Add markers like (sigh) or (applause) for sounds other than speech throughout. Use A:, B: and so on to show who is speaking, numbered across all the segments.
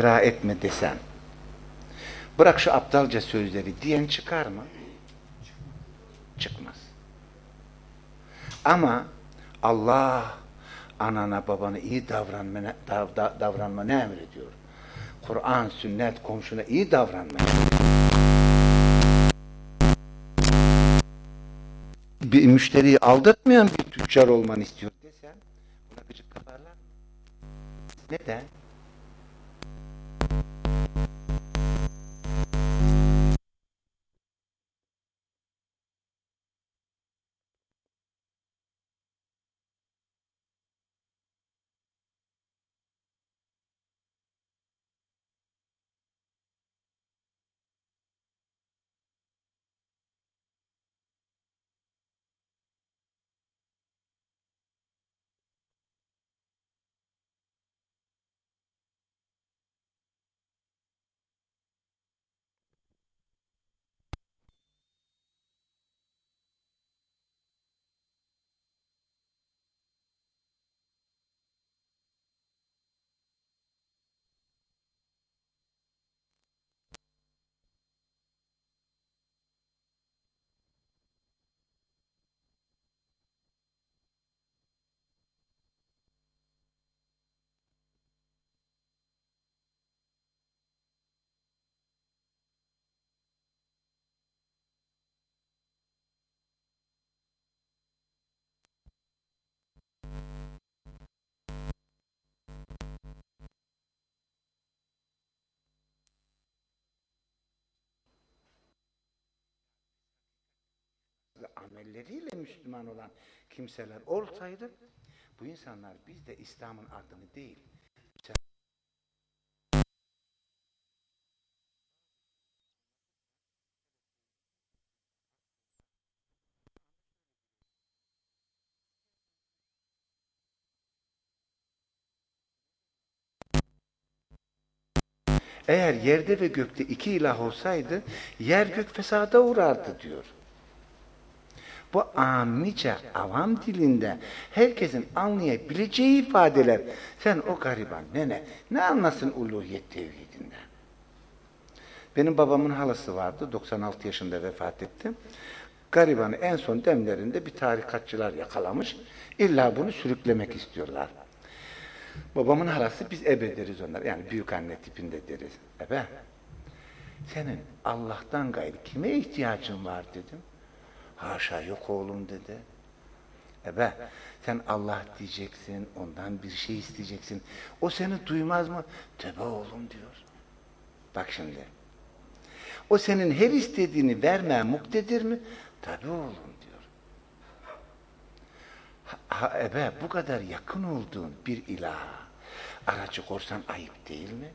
A: iftira etme desen, bırak şu aptalca sözleri diyen çıkar mı? Çıkmaz. Ama Allah anana babana iyi davranma, dav, dav, davranmanı emrediyor. Kur'an, sünnet, komşuna iyi davranmayı. Bir müşteriyi aldatmayan bir tüccar olmanı istiyor desen, buna gıcık kaparlar. Neden? Amelleriyle Müslüman olan kimseler olsaydı bu insanlar biz de İslam'ın adını değil Eğer yerde ve gökte iki ilah olsaydı yer gök fesada uğrardı diyor. Bu amice, avam dilinde herkesin anlayabileceği ifadeler. Sen o gariban nene ne anlasın uluhiyet tevhidinden? Benim babamın halası vardı. 96 yaşında vefat etti. Garibanı en son demlerinde bir tarikatçılar yakalamış. İlla bunu sürüklemek istiyorlar. Babamın halası biz ebe deriz onlar. Yani büyük anne tipinde deriz. Ebe. Senin Allah'tan gayrı kime ihtiyacın var dedim. Haşa yok oğlum dedi. Ebe sen Allah diyeceksin, ondan bir şey isteyeceksin. O seni duymaz mı? Tövbe oğlum diyor. Bak şimdi. O senin her istediğini vermeye muktedir mi? Tabi oğlum diyor. Ha, ebe bu kadar yakın olduğun bir ilaha aracı korsan ayıp değil mi?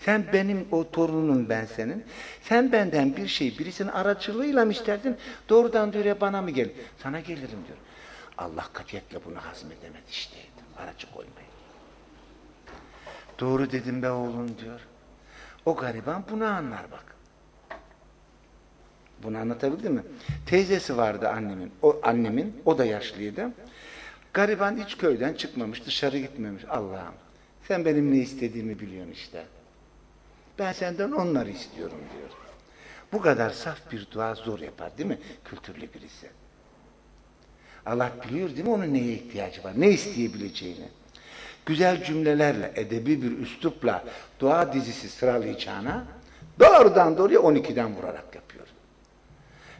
A: Sen benim o torunum ben senin. Sen benden bir şey birisinin aracılığıyla mı isterdin? Doğrudan diyor ya bana mı gel? Sana gelirim diyor. Allah katiyetle bunu hazmedemedi işte. Aracı koymayın. Doğru dedim be oğlum diyor. O gariban bunu anlar bak. Bunu anlatabildim mi? Teyzesi vardı annemin. O annemin, o da yaşlıydı. Gariban hiç köyden çıkmamış, dışarı gitmemiş. Allah'ım sen benim ne istediğimi biliyorsun işte. Ben senden onları istiyorum diyor. Bu kadar saf bir dua zor yapar değil mi? Kültürlü birisi. Allah biliyor değil mi onun neye ihtiyacı var? Ne isteyebileceğini. Güzel cümlelerle, edebi bir üslupla dua dizisi sıralayacağına doğrudan doğruya 12'den vurarak yapıyor.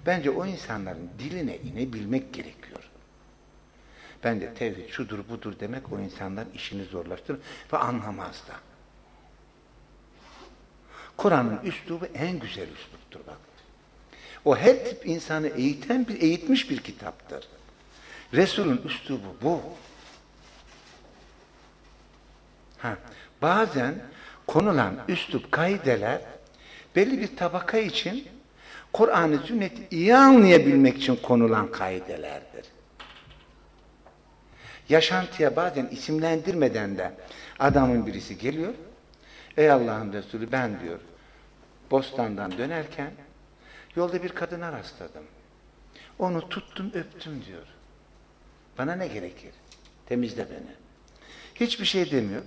A: Bence o insanların diline inebilmek gerekiyor. Bence tevhid şudur budur demek o insanların işini zorlaştırır ve anlamaz da. Kur'an'ın üslubu en güzel üsluptur bak. O her tip insanı eğiten eğitmiş bir kitaptır. Resul'ün üslubu bu. Ha, bazen konulan üslup kaideler belli bir tabaka için Kur'an-ı sünneti iyi anlayabilmek için konulan kaidelerdir. Yaşantıya bazen isimlendirmeden de adamın birisi geliyor. Ey Allah'ın Resulü ben diyor bostandan dönerken yolda bir kadına rastladım. Onu tuttum öptüm diyor. Bana ne gerekir? Temizle beni. Hiçbir şey demiyor.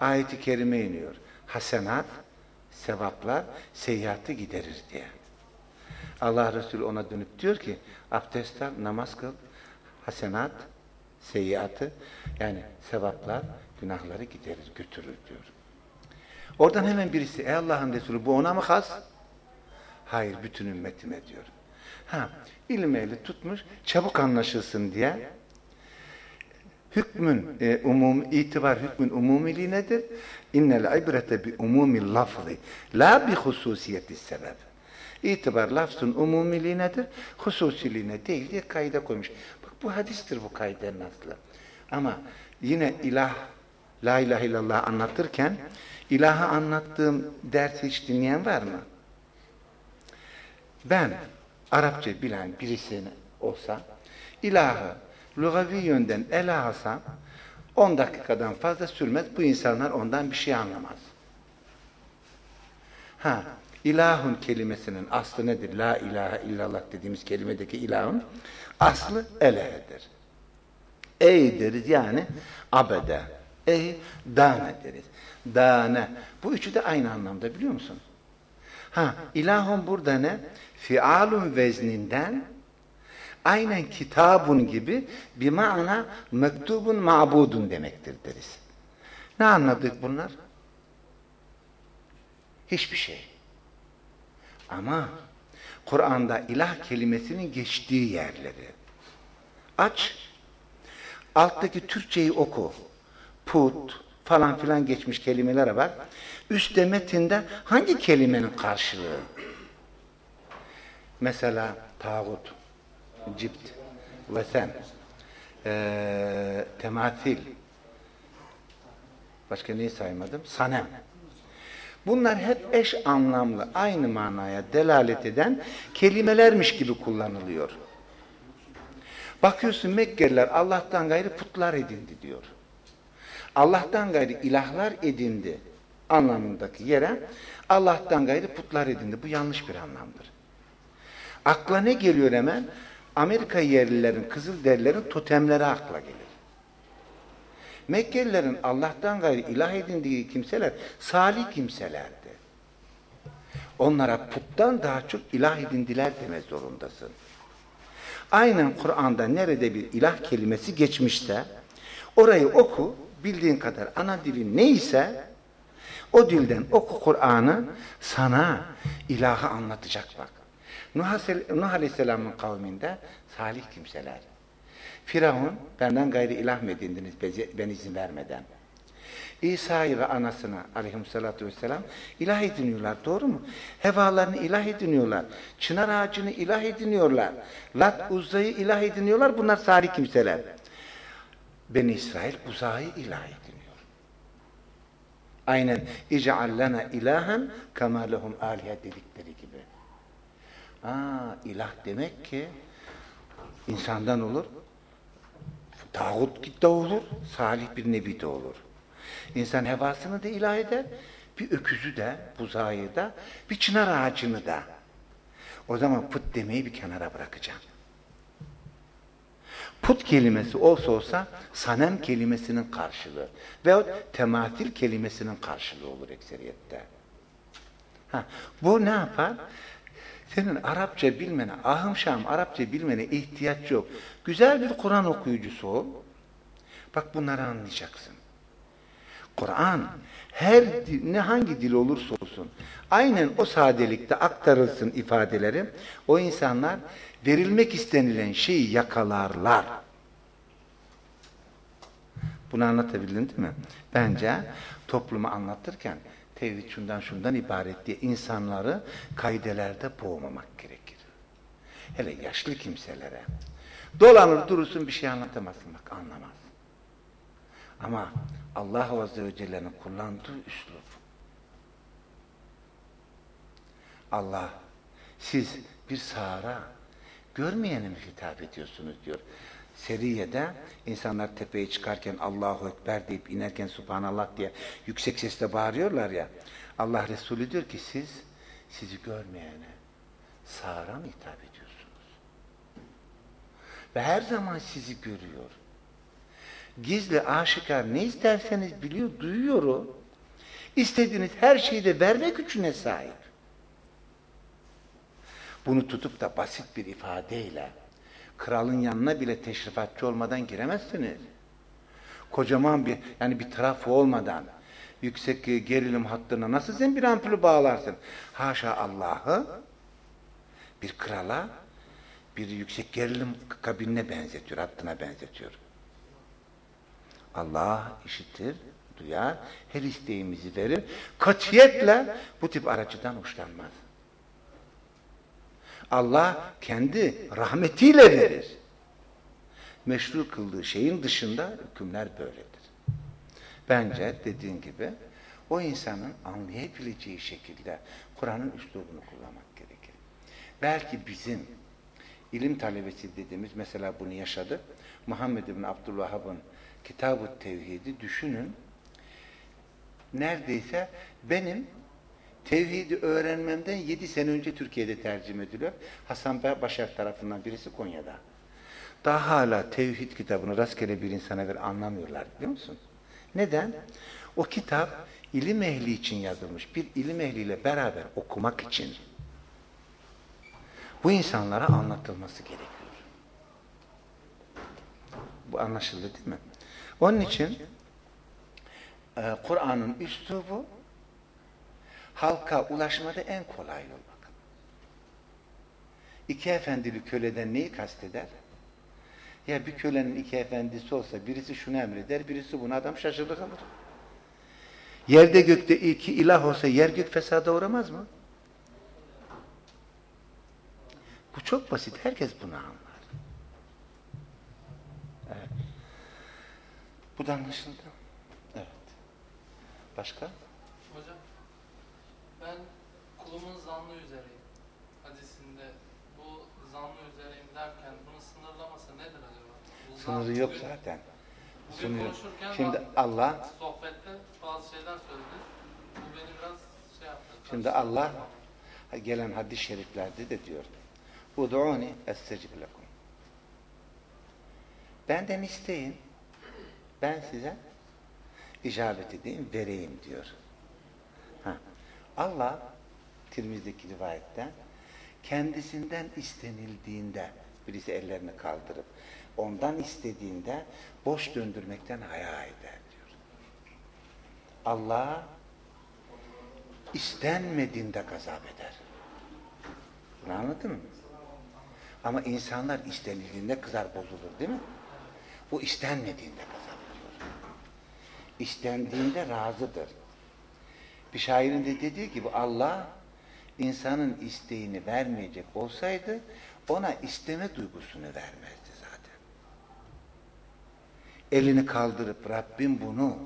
A: Ayeti kerime iniyor. hasenat, sevaplar, seyyiatı giderir diye. Allah Resulü ona dönüp diyor ki, abdest al, namaz kıl, hasenat, seyyiatı, yani sevaplar, günahları giderir, götürür diyor. Oradan hemen birisi, ey Allah'ın Resulü bu ona mı has? Hayır, bütün ümmetime diyor. Ha, ilim ehli tutmuş, çabuk anlaşılsın diye hükmün e, umum itibar hükmün umumiliği nedir? İnnel ibrete bi umumil lafzi la bi hususiyeti sebep. İtibar lafzın umumiliği nedir? Hususiliğine değil diye kaide koymuş. Bak bu hadistir bu kaidenin aslı. Ama yine ilah, la ilahe illallah anlatırken ilahı anlattığım dersi hiç dinleyen var mı? Ben Arapça bilen birisini olsa ilahı lugavi yönden ele alsam 10 dakikadan fazla sürmez. Bu insanlar ondan bir şey anlamaz. Ha, ilahun kelimesinin aslı nedir? La ilahe illallah dediğimiz kelimedeki ilahun aslı elehedir. Ey deriz yani abede. Ey dane deriz. Dane. Bu üçü de aynı anlamda biliyor musun? Ha, ilahun burada ne? Fialun vezninden aynen kitabun gibi bir mana mektubun ma'budun demektir deriz. Ne anladık bunlar? Hiçbir şey. Ama Kur'an'da ilah kelimesinin geçtiği yerleri aç, alttaki Türkçeyi oku. Put falan filan geçmiş kelimelere bak. Üstte metinde hangi kelimenin karşılığı? Mesela tağut, cipt, vesen, e, tematil, başka neyi saymadım? Sanem. Bunlar hep eş anlamlı, aynı manaya delalet eden kelimelermiş gibi kullanılıyor. Bakıyorsun Mekkeliler Allah'tan gayrı putlar edindi diyor. Allah'tan gayrı ilahlar edindi anlamındaki yere Allah'tan gayrı putlar edindi. Bu yanlış bir anlamdır. Akla ne geliyor hemen? Amerika yerlilerin, Kızılderililerin totemleri akla gelir. Mekkelilerin Allah'tan gayrı ilah edindiği kimseler salih kimselerdi. Onlara puttan daha çok ilah edindiler demek zorundasın. Aynen Kur'an'da nerede bir ilah kelimesi geçmişse orayı oku, bildiğin kadar ana dilin neyse o dilden oku Kur'an'ı sana ilahı anlatacak bak. Nuh Aleyhisselam'ın kavminde salih kimseler. Firavun benden gayri ilah mı edindiniz ben izin vermeden? İsa'yı ve anasına aleyhissalatü vesselam ilah ediniyorlar. Doğru mu? Hevalarını ilah ediniyorlar. Çınar ağacını ilah ediniyorlar. Lat Uzza'yı ilah ediniyorlar. Bunlar salih kimseler. Ben İsrail uzağı ilah ediniyor. Aynen lana ilahen kema lehum alihe dedikleri gibi. Aa, ilah demek ki insandan olur. Tağut da olur, salih bir nebi de olur. İnsan hevasını da ilah eder, bir öküzü de, buzağıyı da, bir çınar ağacını da. O zaman put demeyi bir kenara bırakacağım. Put kelimesi olsa olsa sanem kelimesinin karşılığı veyahut tematil kelimesinin karşılığı olur ekseriyette. Ha, bu ne yapar? Senin Arapça bilmene, ahım şahım Arapça bilmene ihtiyaç yok. Güzel bir Kur'an okuyucusu ol. Bak bunları anlayacaksın. Kur'an her ne hangi dil olursa olsun aynen o sadelikte aktarılsın ifadeleri o insanlar verilmek istenilen şeyi yakalarlar. Bunu anlatabildin değil mi? Bence toplumu anlatırken tevhid şundan şundan ibaret diye insanları kaidelerde boğmamak gerekir. Hele yaşlı kimselere. Dolanır durursun bir şey anlatamazsın bak anlamaz. Ama Allah Azze ve Celle'nin kullandığı üslup. Allah siz bir sağara görmeyene mi hitap ediyorsunuz diyor. Seriye'de insanlar tepeye çıkarken Allahu Ekber deyip inerken Subhanallah diye yüksek sesle bağırıyorlar ya. Allah Resulü diyor ki siz sizi görmeyene sağıra mı hitap ediyorsunuz? Ve her zaman sizi görüyor. Gizli, aşikar ne isterseniz biliyor, duyuyor o. İstediğiniz her şeyi de verme gücüne sahip. Bunu tutup da basit bir ifadeyle kralın yanına bile teşrifatçı olmadan giremezsiniz. Kocaman bir yani bir trafo olmadan yüksek gerilim hattına nasıl sen bir ampulü bağlarsın? Haşa Allah'ı bir krala bir yüksek gerilim kabinine benzetiyor, hattına benzetiyor. Allah işitir, duyar, her isteğimizi verir. Katiyetle bu tip aracıdan hoşlanmaz. Allah kendi rahmetiyle verir. Meşru kıldığı şeyin dışında hükümler böyledir. Bence dediğin gibi o insanın anlayabileceği şekilde Kur'an'ın üslubunu kullanmak gerekir. Belki bizim ilim talebesi dediğimiz mesela bunu yaşadı. Muhammed bin Abdülvahhab'ın Kitab-ı Tevhid'i düşünün. Neredeyse benim tevhidi öğrenmemden yedi sene önce Türkiye'de tercüme ediliyor. Hasan Başar tarafından birisi Konya'da. Daha hala tevhid kitabını rastgele bir insana ver anlamıyorlar biliyor musun? Neden? O kitap ilim ehli için yazılmış. Bir ilim ehliyle beraber okumak için. Bu insanlara anlatılması gerekiyor. Bu anlaşıldı değil mi? Onun için e, Kur'an'ın üslubu halka ulaşmada en kolay yol bakın. İki efendili köleden neyi kasteder? Ya bir kölenin iki efendisi olsa birisi şunu emreder, birisi bunu adam şaşırır kalır. Yerde gökte iki ilah olsa yer gök fesada uğramaz mı? Bu çok basit. Herkes bunu anlar. Evet. Bu da anlaşıldı. Evet. Başka?
B: Ben kulumun zannı üzereyim. Hadisinde bu zannı üzereyim derken bunu sınırlaması nedir acaba? Bu
A: Sınırı yok
B: bugün-
A: zaten.
B: Bugün
A: Sınırı
B: konuşurken
A: Şimdi Allah
B: sohbette bazı şeyler söyledi. Bu beni biraz şey yaptı.
A: Şimdi. Allah gelen hadis-i şeriflerde de diyor. Udu'uni estecib lekum. Benden isteyin. Ben size icabet edeyim, vereyim diyor. Ha. Allah Tirmiz'deki rivayette kendisinden istenildiğinde birisi ellerini kaldırıp ondan istediğinde boş döndürmekten haya eder diyor. Allah istenmediğinde gazap eder. Bunu anladın mı? Ama insanlar istenildiğinde kızar bozulur değil mi? Bu istenmediğinde gazap ediyor. İstendiğinde razıdır. Bir şairin de dediği gibi Allah insanın isteğini vermeyecek olsaydı ona isteme duygusunu vermezdi zaten. Elini kaldırıp Rabbim bunu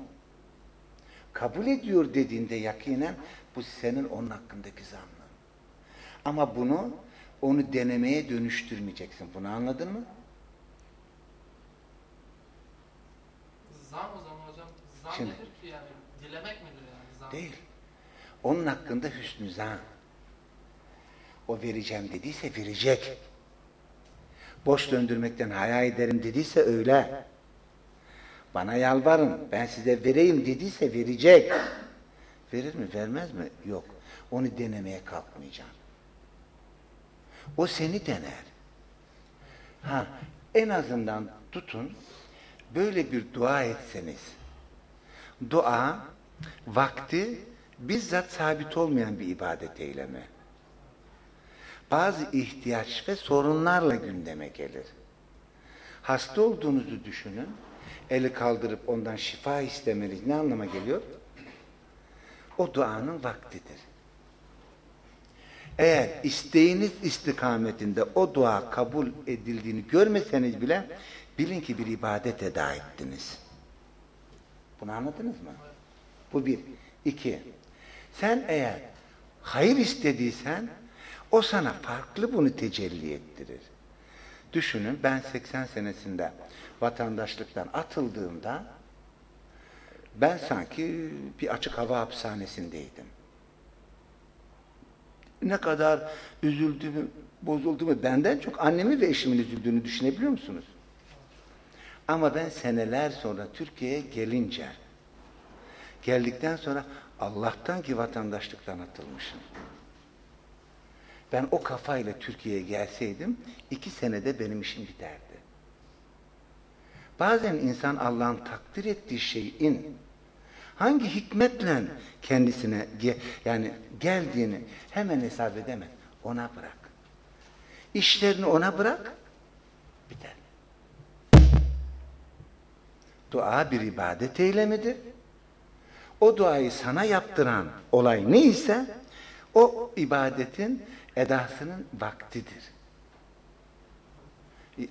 A: kabul ediyor dediğinde yakinen bu senin onun hakkındaki zannın. Ama bunu onu denemeye dönüştürmeyeceksin. Bunu anladın mı?
B: Zan o zaman hocam. Zan
A: Şimdi-
B: nedir ki yani? Dilemek midir yani zan?
A: Değil. Onun hakkında hüsnü zan. O vereceğim dediyse verecek. Boş döndürmekten haya ederim dediyse öyle. Bana yalvarın, ben size vereyim dediyse verecek. Verir mi, vermez mi? Yok. Onu denemeye kalkmayacağım. O seni dener. Ha, en azından tutun, böyle bir dua etseniz, dua, vakti bizzat sabit olmayan bir ibadet eylemi. Bazı ihtiyaç ve sorunlarla gündeme gelir. Hasta olduğunuzu düşünün, eli kaldırıp ondan şifa istemeniz ne anlama geliyor? O duanın vaktidir. Eğer isteğiniz istikametinde o dua kabul edildiğini görmeseniz bile bilin ki bir ibadet eda ettiniz. Bunu anladınız mı? Bu bir. İki. Sen eğer hayır istediysen o sana farklı bunu tecelli ettirir. Düşünün ben 80 senesinde vatandaşlıktan atıldığımda ben sanki bir açık hava hapishanesindeydim. Ne kadar üzüldüğümü, bozulduğumu benden çok annemi ve eşimin üzüldüğünü düşünebiliyor musunuz? Ama ben seneler sonra Türkiye'ye gelince, geldikten sonra Allah'tan ki vatandaşlıktan atılmışım. Ben o kafayla Türkiye'ye gelseydim iki senede benim işim biterdi. Bazen insan Allah'ın takdir ettiği şeyin hangi hikmetle kendisine yani geldiğini hemen hesap edemez. Ona bırak. İşlerini ona bırak. Biter. Dua bir ibadet eylemidir. O duayı sana yaptıran olay neyse o ibadetin edasının vaktidir.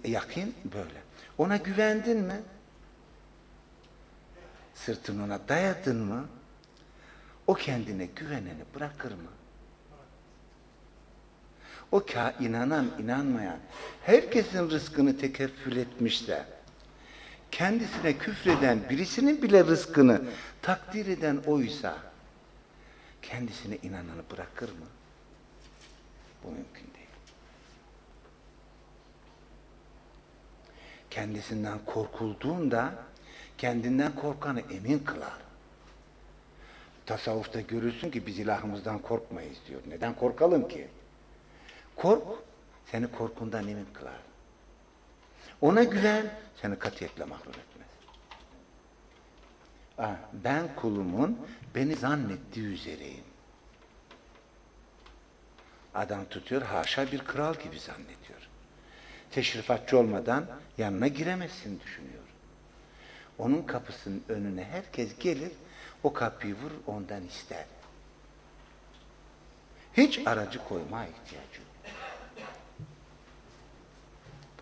A: Yakin böyle. Ona güvendin mi? Sırtını ona dayadın mı? O kendine güveneni bırakır mı? O ka inanan, inanmayan, herkesin rızkını tekeffül etmişse, kendisine küfreden birisinin bile rızkını takdir eden oysa, kendisine inananı bırakır mı? Bu mümkün değil. Kendisinden korkulduğunda kendinden korkanı emin kılar. Tasavvufta görürsün ki biz ilahımızdan korkmayız diyor. Neden korkalım ki? Kork, seni korkundan emin kılar. Ona güven, seni katiyetle mahrum etmez. Ah, ben kulumun beni zannettiği üzereyim. Adam tutuyor, haşa bir kral gibi zannediyor. Teşrifatçı olmadan yanına giremezsin düşünüyor. Onun kapısının önüne herkes gelir, o kapıyı vur, ondan ister. Hiç aracı koyma ihtiyacı yok.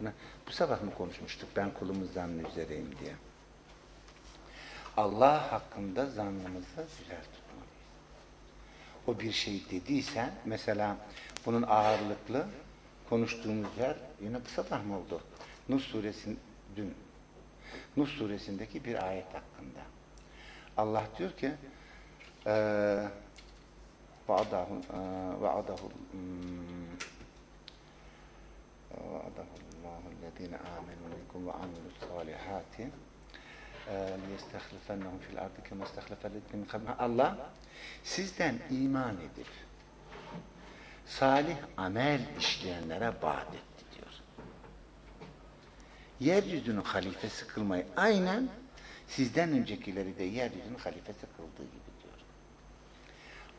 A: Buna, bu sabah mı konuşmuştuk ben kulumuz zannı üzereyim diye. Allah hakkında zannımızı güzel tutmalıyız. O bir şey dediysen, mesela bunun ağırlıklı konuştuğumuz yer yine bu sabah mı oldu? Nuh suresinin dün Nuh suresindeki bir ayet hakkında. Allah diyor ki وَعَدَهُ وَعَدَهُ وَعَدَهُ اللّٰهُ الَّذ۪ينَ آمَنُوا مِنْكُمْ وَعَمِلُوا الصَّالِحَاتِ لِيَسْتَخْلِفَنَّهُمْ فِي الْاَرْضِ كَمَا اسْتَخْلَفَ الَّذ۪ينَ مِنْ قَبْلِهِمْ Allah sizden iman edip salih amel işleyenlere vaat etti diyor. Yeryüzünün halifesi kılmayı aynen sizden öncekileri de yeryüzünün halifesi kıldığı gibi diyor.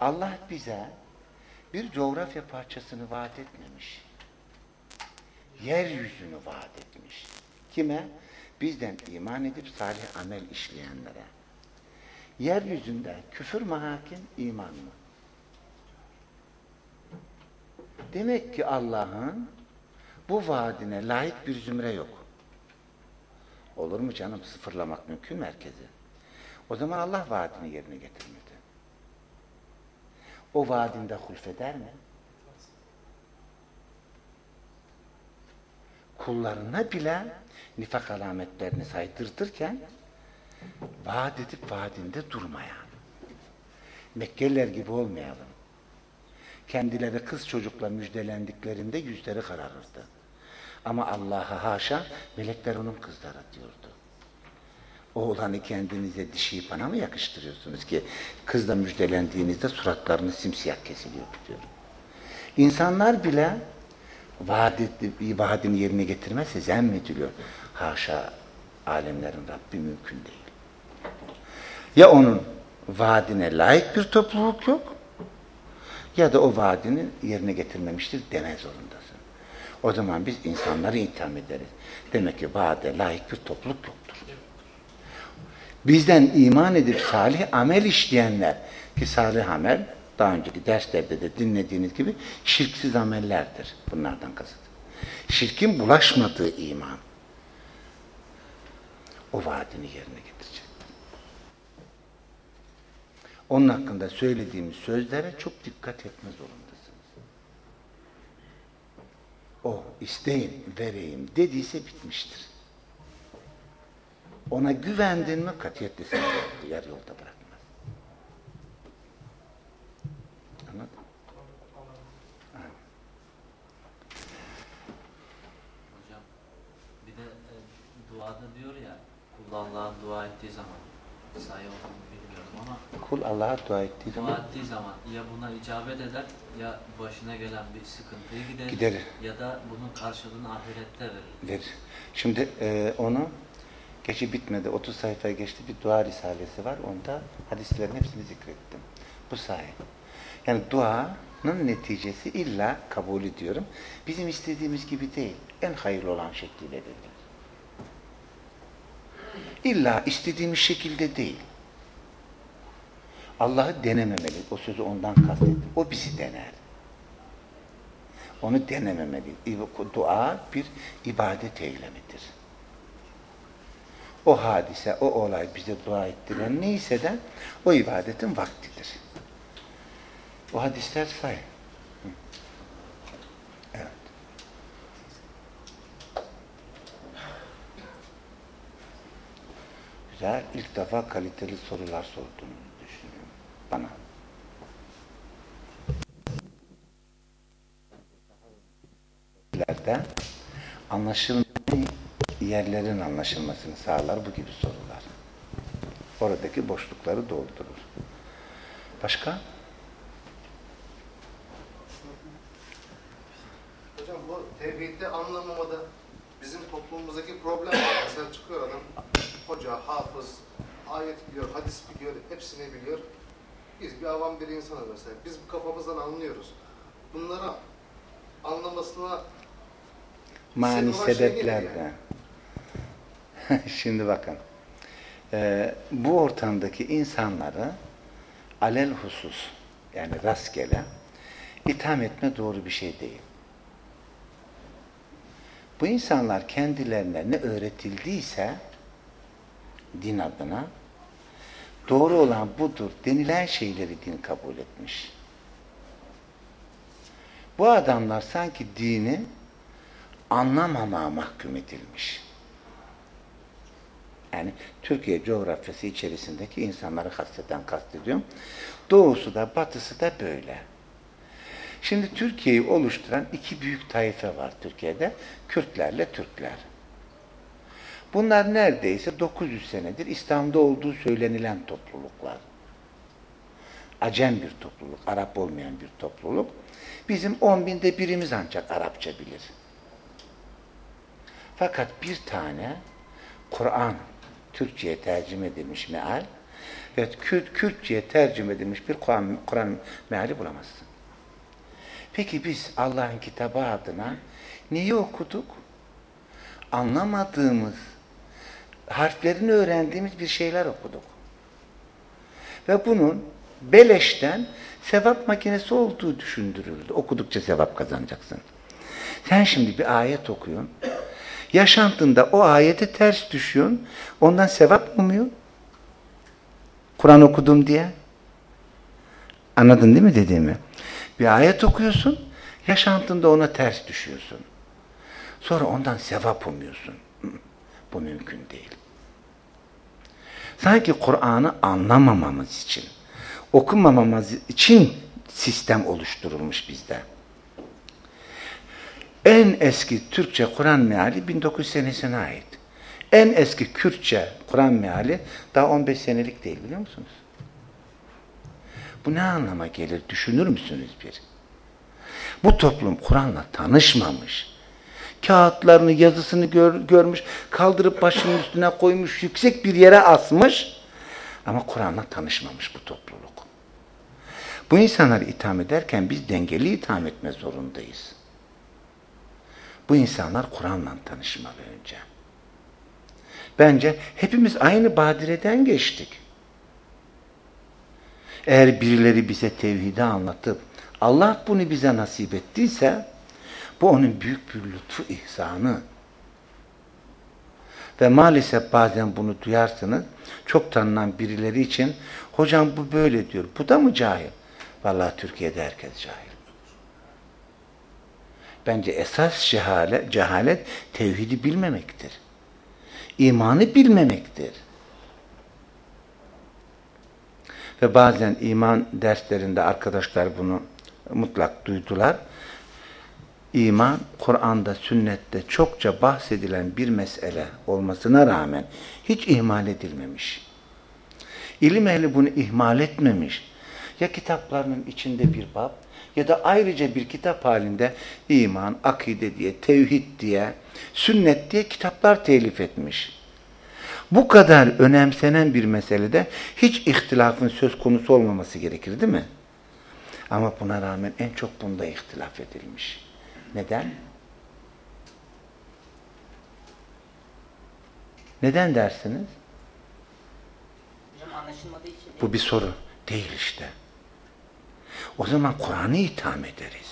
A: Allah bize bir coğrafya parçasını vaat etmemiş. Yeryüzünü vaat etmiş. Kime? Bizden iman edip salih amel işleyenlere. Yeryüzünde küfür mü hakim, iman mı? Demek ki Allah'ın bu vaadine layık bir zümre yok. Olur mu canım? Sıfırlamak mümkün mü herkese? O zaman Allah vaadini yerine getirmedi. O vaadinde hulfeder mi? Kullarına bile nifak alametlerini saydırtırken vaat edip vaadinde durmayan. Mekkeliler gibi olmayalım. Kendileri kız çocukla müjdelendiklerinde yüzleri kararırdı. Ama Allah'a haşa melekler onun kızları diyordu. Oğlanı kendinize dişi bana mı yakıştırıyorsunuz ki kızla müjdelendiğinizde suratlarını simsiyah kesiliyor diyor. İnsanlar bile vaat etti, vaadini yerine getirmezse zemmediliyor. Haşa alemlerin Rabbi mümkün değil. Ya onun vaadine layık bir topluluk yok ya da o vaadini yerine getirmemiştir deme zorundasın. O zaman biz insanları itham ederiz. Demek ki vaade layık bir topluluk yoktur. Bizden iman edip salih amel işleyenler ki salih amel daha önceki derslerde de dinlediğiniz gibi şirksiz amellerdir. Bunlardan kasıt. Şirkin bulaşmadığı iman. O vaadini yerine getirecek. Onun hakkında söylediğimiz sözlere çok dikkat etme zorundasınız. O isteyin, vereyim dediyse bitmiştir. Ona güvendin mi katiyetle seni yarı yolda bırakmaz. Anladın?
C: Hocam bir de e, duada diyor ya kul Allah'a dua ettiği zaman sayı olduğunu bilmiyorum ama
A: Kul Allah'a dua ettiği
C: dua
A: zaman
C: ettiği zaman ya buna icabet eder ya başına gelen bir sıkıntıyı giderir.
A: Giderir.
C: Ya da bunun karşılığını ahirette verir.
A: verir. Şimdi e, onu geçi bitmedi. 30 sayfa geçti. Bir dua risalesi var. Onda hadislerin hepsini zikrettim. Bu sayı. Yani duanın neticesi illa kabul ediyorum. Bizim istediğimiz gibi değil. En hayırlı olan şekliyle verilir. İlla istediğimiz şekilde değil. Allah'ı denememeli. O sözü ondan kastettim. O bizi dener. Onu denememeli. Dua bir ibadet eylemidir. O hadise, o olay bize dua ettiren neyse de o ibadetin vaktidir. O hadisler say. Evet. Güzel. İlk defa kaliteli sorular düşünüyorum. Bana. Anlaşılmayan yerlerin anlaşılmasını sağlar bu gibi sorular. Oradaki boşlukları doldurur. Başka?
D: Hocam bu tevhidde anlamamada bizim toplumumuzdaki problem var. Mesela çıkıyor adam, hoca, hafız, ayet biliyor, hadis biliyor, hepsini biliyor. Biz bir avam bir insanız mesela. Biz bu kafamızdan anlıyoruz. Bunlara anlamasına
A: Mani
D: olan şey. (laughs)
A: Şimdi bakın. Ee, bu ortamdaki insanları alel husus yani rastgele itham etme doğru bir şey değil. Bu insanlar kendilerine ne öğretildiyse din adına doğru olan budur denilen şeyleri din kabul etmiş. Bu adamlar sanki dini anlamamaya mahkum edilmiş. Yani Türkiye coğrafyası içerisindeki insanları kasteden kastediyorum. Doğusu da batısı da böyle. Şimdi Türkiye'yi oluşturan iki büyük taife var Türkiye'de. Kürtlerle Türkler. Bunlar neredeyse 900 senedir İslam'da olduğu söylenilen topluluklar. Acem bir topluluk, Arap olmayan bir topluluk. Bizim 10 binde birimiz ancak Arapça bilir. Fakat bir tane Kur'an Türkçe'ye tercüme edilmiş meal ve Kürt, Kürtçe'ye tercüme edilmiş bir Kur'an Kur meali bulamazsın. Peki biz Allah'ın kitabı adına neyi okuduk? Anlamadığımız, harflerini öğrendiğimiz bir şeyler okuduk. Ve bunun beleşten sevap makinesi olduğu düşündürüldü. Okudukça sevap kazanacaksın. Sen şimdi bir ayet okuyorsun. Yaşantında o ayete ters düşüyorsun. Ondan sevap mı? Kur'an okudum diye. Anladın değil mi dediğimi? Bir ayet okuyorsun. Yaşantında ona ters düşüyorsun. Sonra ondan sevap umuyorsun. Bu mümkün değil. Sanki Kur'an'ı anlamamamız için, okumamamız için sistem oluşturulmuş bizde. En eski Türkçe Kur'an meali 1900 senesine ait. En eski Kürtçe Kur'an meali daha 15 senelik değil biliyor musunuz? Bu ne anlama gelir düşünür müsünüz bir? Bu toplum Kur'an'la tanışmamış. Kağıtlarını, yazısını gör, görmüş, kaldırıp başının üstüne koymuş, yüksek bir yere asmış. Ama Kur'an'la tanışmamış bu topluluk. Bu insanları itham ederken biz dengeli itham etme zorundayız. Bu insanlar Kur'an'la tanışmalı önce. Bence hepimiz aynı badireden geçtik. Eğer birileri bize tevhidi anlatıp Allah bunu bize nasip ettiyse bu onun büyük bir lütfu ihsanı. Ve maalesef bazen bunu duyarsınız. Çok tanınan birileri için hocam bu böyle diyor. Bu da mı cahil? Vallahi Türkiye'de herkes cahil. Bence esas cehalet, cehalet tevhidi bilmemektir. İmanı bilmemektir. Ve bazen iman derslerinde arkadaşlar bunu mutlak duydular. İman, Kur'an'da, sünnette çokça bahsedilen bir mesele olmasına rağmen hiç ihmal edilmemiş. İlim ehli bunu ihmal etmemiş. Ya kitaplarının içinde bir bab ya da ayrıca bir kitap halinde iman, akide diye, tevhid diye, sünnet diye kitaplar telif etmiş. Bu kadar önemsenen bir meselede hiç ihtilafın söz konusu olmaması gerekir değil mi? Ama buna rağmen en çok bunda ihtilaf edilmiş. Neden? Neden dersiniz? Bu bir soru. Değil işte. O zaman Kur'an'ı itham ederiz.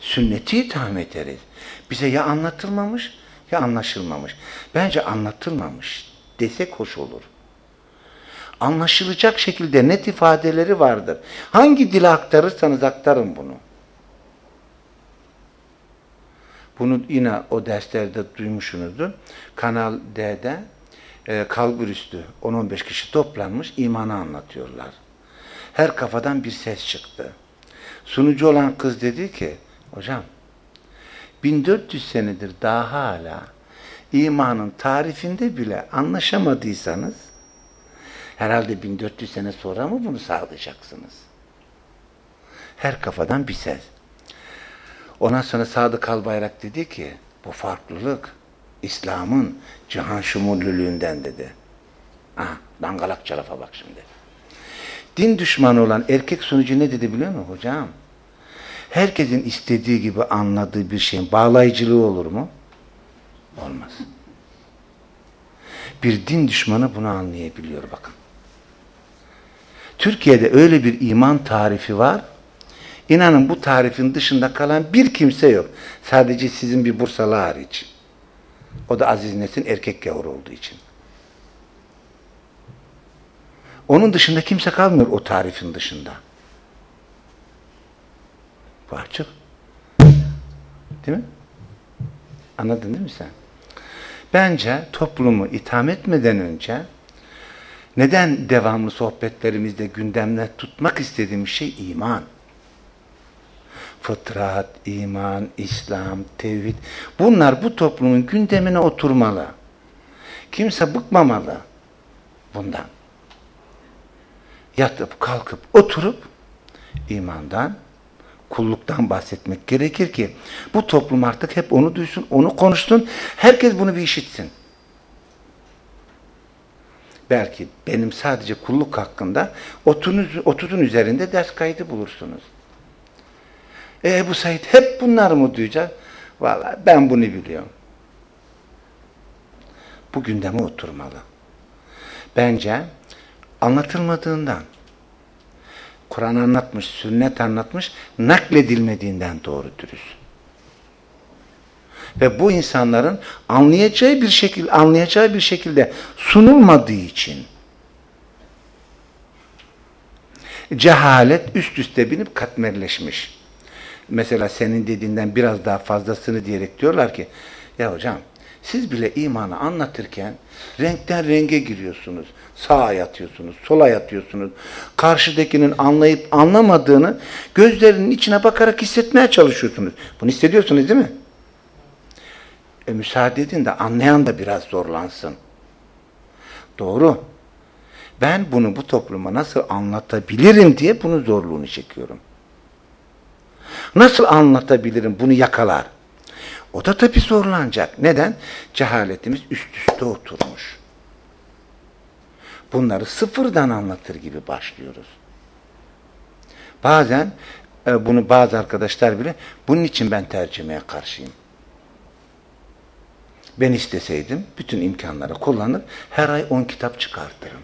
A: Sünneti itham ederiz. Bize ya anlatılmamış ya anlaşılmamış. Bence anlatılmamış desek hoş olur. Anlaşılacak şekilde net ifadeleri vardır. Hangi dile aktarırsanız aktarın bunu. Bunu yine o derslerde duymuşsunuzdur. Kanal D'de e, kalburüstü 10-15 kişi toplanmış imanı anlatıyorlar. Her kafadan bir ses çıktı. Sunucu olan kız dedi ki, hocam 1400 senedir daha hala imanın tarifinde bile anlaşamadıysanız herhalde 1400 sene sonra mı bunu sağlayacaksınız? Her kafadan bir ses. Ondan sonra Sadık Albayrak dedi ki bu farklılık İslam'ın cihan şumullülüğünden dedi. Aha, dangalak çarafa bak şimdi. Din düşmanı olan erkek sunucu ne dedi biliyor musun hocam? Herkesin istediği gibi anladığı bir şeyin bağlayıcılığı olur mu? Olmaz. Bir din düşmanı bunu anlayabiliyor bakın. Türkiye'de öyle bir iman tarifi var. İnanın bu tarifin dışında kalan bir kimse yok. Sadece sizin bir Bursalı hariç. O da Aziz Nesin erkek gavur olduğu için. Onun dışında kimse kalmıyor o tarifin dışında. Bu açık. Değil mi? Anladın değil mi sen? Bence toplumu itham etmeden önce neden devamlı sohbetlerimizde gündemde tutmak istediğim şey iman. Fıtrat, iman, İslam, tevhid. Bunlar bu toplumun gündemine oturmalı. Kimse bıkmamalı bundan. Yatıp kalkıp oturup imandan, kulluktan bahsetmek gerekir ki bu toplum artık hep onu duysun, onu konuşsun, herkes bunu bir işitsin. Belki benim sadece kulluk hakkında otun, otuzun üzerinde ders kaydı bulursunuz. E bu Said hep bunlar mı duyacak? Vallahi ben bunu biliyorum. Bu gündeme oturmalı. Bence anlatılmadığından, Kur'an anlatmış, sünnet anlatmış, nakledilmediğinden doğru dürüst. Ve bu insanların anlayacağı bir şekilde anlayacağı bir şekilde sunulmadığı için cehalet üst üste binip katmerleşmiş. Mesela senin dediğinden biraz daha fazlasını diyerek diyorlar ki ya hocam siz bile imanı anlatırken renkten renge giriyorsunuz. Sağa yatıyorsunuz, sola yatıyorsunuz. Karşıdakinin anlayıp anlamadığını gözlerinin içine bakarak hissetmeye çalışıyorsunuz. Bunu hissediyorsunuz değil mi? E, müsaade edin de anlayan da biraz zorlansın. Doğru. Ben bunu bu topluma nasıl anlatabilirim diye bunun zorluğunu çekiyorum. Nasıl anlatabilirim bunu yakalar. O da tabii zorlanacak. Neden? Cehaletimiz üst üste oturmuş. Bunları sıfırdan anlatır gibi başlıyoruz. Bazen e, bunu bazı arkadaşlar bile bunun için ben tercümeye karşıyım. Ben isteseydim bütün imkanları kullanır, her ay 10 kitap çıkartırım.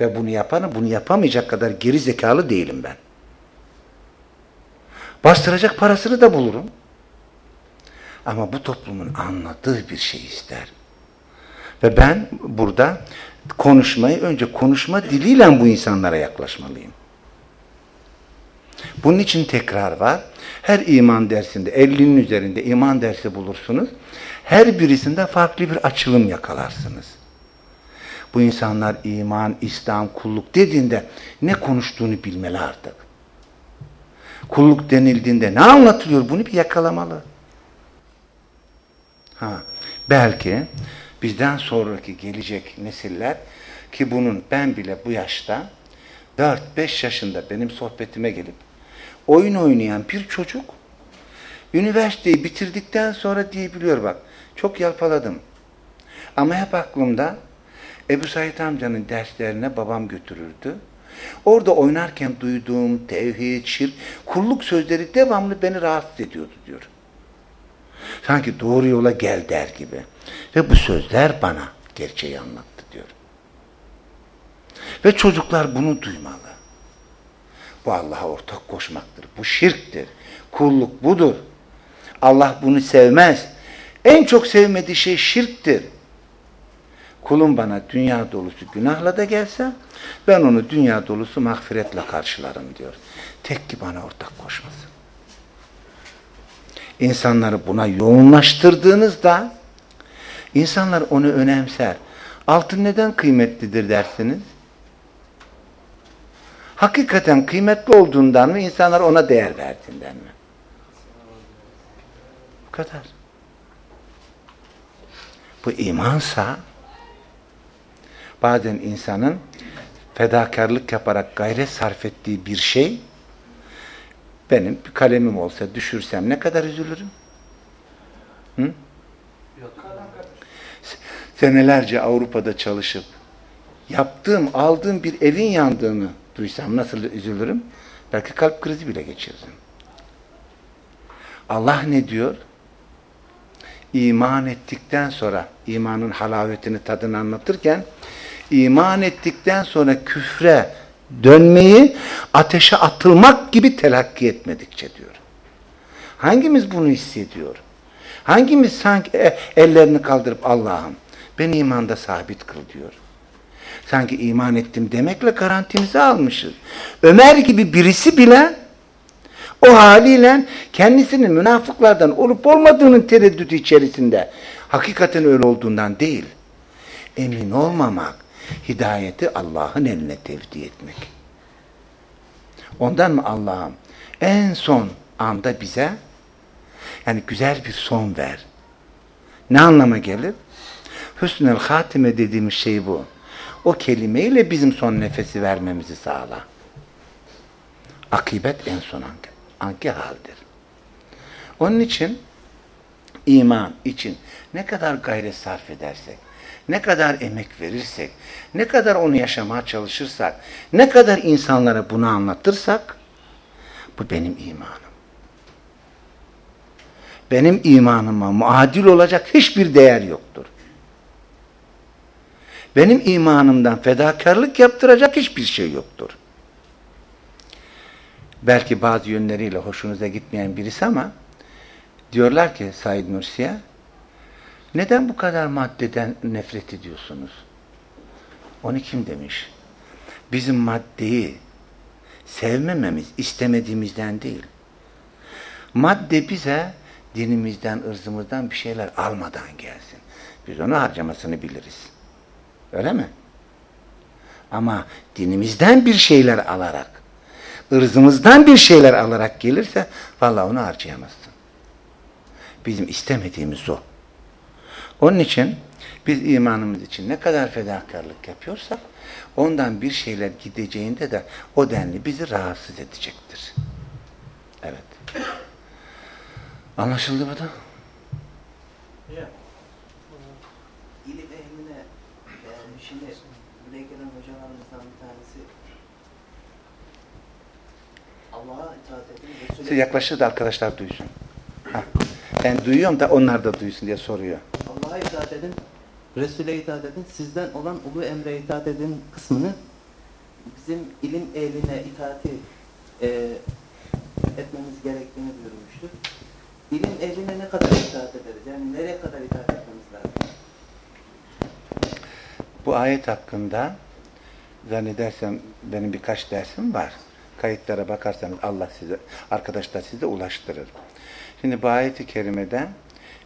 A: Ve bunu yapanı bunu yapamayacak kadar geri zekalı değilim ben. Bastıracak parasını da bulurum. Ama bu toplumun anladığı bir şey ister. Ve ben burada konuşmayı önce konuşma diliyle bu insanlara yaklaşmalıyım. Bunun için tekrar var. Her iman dersinde 50'nin üzerinde iman dersi bulursunuz. Her birisinde farklı bir açılım yakalarsınız. Bu insanlar iman, İslam, kulluk dediğinde ne konuştuğunu bilmeli artık. Kulluk denildiğinde ne anlatılıyor bunu bir yakalamalı. Ha, belki bizden sonraki gelecek nesiller Ki bunun ben bile bu yaşta 4-5 yaşında benim sohbetime gelip oyun oynayan bir çocuk üniversiteyi bitirdikten sonra diyebiliyor bak. Çok yalpaladım. Ama hep aklımda Ebu Said amcanın derslerine babam götürürdü. Orada oynarken duyduğum tevhid, şirk, kulluk sözleri devamlı beni rahatsız ediyordu diyor. Sanki doğru yola gel der gibi. Ve bu sözler bana gerçeği anlattı diyor. Ve çocuklar bunu duymalı. Bu Allah'a ortak koşmaktır. Bu şirktir. Kulluk budur. Allah bunu sevmez. En çok sevmediği şey şirktir. Kulum bana dünya dolusu günahla da gelse ben onu dünya dolusu mağfiretle karşılarım diyor. Tek ki bana ortak koşmasın. İnsanları buna yoğunlaştırdığınızda insanlar onu önemser. Altın neden kıymetlidir dersiniz? Hakikaten kıymetli olduğundan mı insanlar ona değer verdiğinden mi? Bu kadar. Bu imansa bazen insanın fedakarlık yaparak gayret sarf ettiği bir şey benim bir kalemim olsa düşürsem ne kadar üzülürüm? Hı? Senelerce Avrupa'da çalışıp yaptığım, aldığım bir evin yandığını duysam nasıl üzülürüm? Belki kalp krizi bile geçiririm. Allah ne diyor? İman ettikten sonra imanın halavetini tadını anlatırken iman ettikten sonra küfre dönmeyi ateşe atılmak gibi telakki etmedikçe diyor. Hangimiz bunu hissediyor? Hangimiz sanki e, ellerini kaldırıp Allah'ım ben imanda sabit kıl diyor. Sanki iman ettim demekle garantimizi almışız. Ömer gibi birisi bile o haliyle kendisinin münafıklardan olup olmadığının tereddütü içerisinde hakikaten öyle olduğundan değil. Emin olmamak, hidayeti Allah'ın eline tevdi etmek. Ondan mı Allah'ım en son anda bize yani güzel bir son ver. Ne anlama gelir? Hüsnül hatime dediğimiz şey bu. O kelimeyle bizim son nefesi vermemizi sağla. Akibet en son anki, anki haldir. Onun için iman için ne kadar gayret sarf edersek, ne kadar emek verirsek, ne kadar onu yaşamaya çalışırsak, ne kadar insanlara bunu anlatırsak, bu benim imanım. Benim imanıma muadil olacak hiçbir değer yoktur. Benim imanımdan fedakarlık yaptıracak hiçbir şey yoktur. Belki bazı yönleriyle hoşunuza gitmeyen birisi ama diyorlar ki Said Nursi'ye neden bu kadar maddeden nefret ediyorsunuz? Onu kim demiş? Bizim maddeyi sevmememiz istemediğimizden değil. Madde bize dinimizden, ırzımızdan bir şeyler almadan gelsin. Biz onu harcamasını biliriz. Öyle mi? Ama dinimizden bir şeyler alarak, ırzımızdan bir şeyler alarak gelirse, vallahi onu harcayamazsın. Bizim istemediğimiz o. Onun için biz imanımız için ne kadar fedakarlık yapıyorsak, ondan bir şeyler gideceğinde de o denli bizi rahatsız edecektir. Evet. Anlaşıldı mı da?
E: Ya. İlim ehline yani şimdi buraya gelen hocalarımızdan bir tanesi Allah'a itaat edin.
A: Siz yaklaşır da arkadaşlar duysun. Ha. Ben duyuyorum da onlar da duysun diye soruyor.
E: Allah'a itaat edin. Resul'e itaat edin. Sizden olan ulu emre itaat edin kısmını bizim ilim ehline itaati e, etmemiz gerektiğini buyurmuştuk. İlim ehline ne kadar itaat ederiz? Yani nereye kadar itaat etmemiz lazım?
A: Bu ayet hakkında zannedersem benim birkaç dersim var. Kayıtlara bakarsanız Allah size, arkadaşlar size ulaştırır. Şimdi bu ayeti kerimede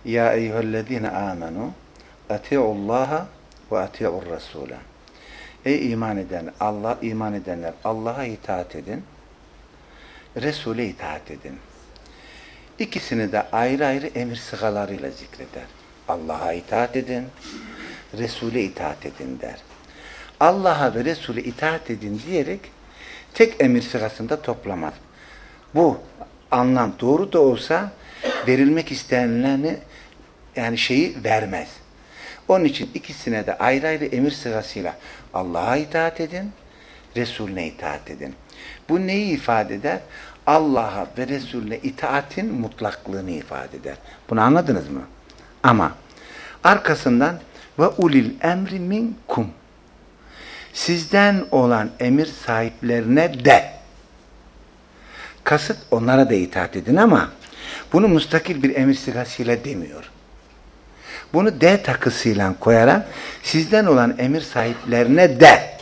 A: Ya eyyühellezine amenu ati'ullaha ve ati'ur rasule Ey iman eden Allah iman edenler Allah'a itaat edin. Resul'e itaat edin. İkisini de ayrı ayrı emir sıgalarıyla zikreder. Allah'a itaat edin, Resul'e itaat edin der. Allah'a ve Resul'e itaat edin diyerek tek emir sırasında toplamaz. Bu anlam doğru da olsa verilmek istenileni yani şeyi vermez. Onun için ikisine de ayrı ayrı emir sırasıyla Allah'a itaat edin, Resulüne itaat edin. Bu neyi ifade eder? Allah'a ve Resulüne itaatin mutlaklığını ifade eder. Bunu anladınız mı? Ama arkasından ve ulil emri minkum sizden olan emir sahiplerine de kasıt onlara da itaat edin ama bunu mustakil bir emir sigasıyla demiyor. Bunu D takısıyla koyarak sizden olan emir sahiplerine de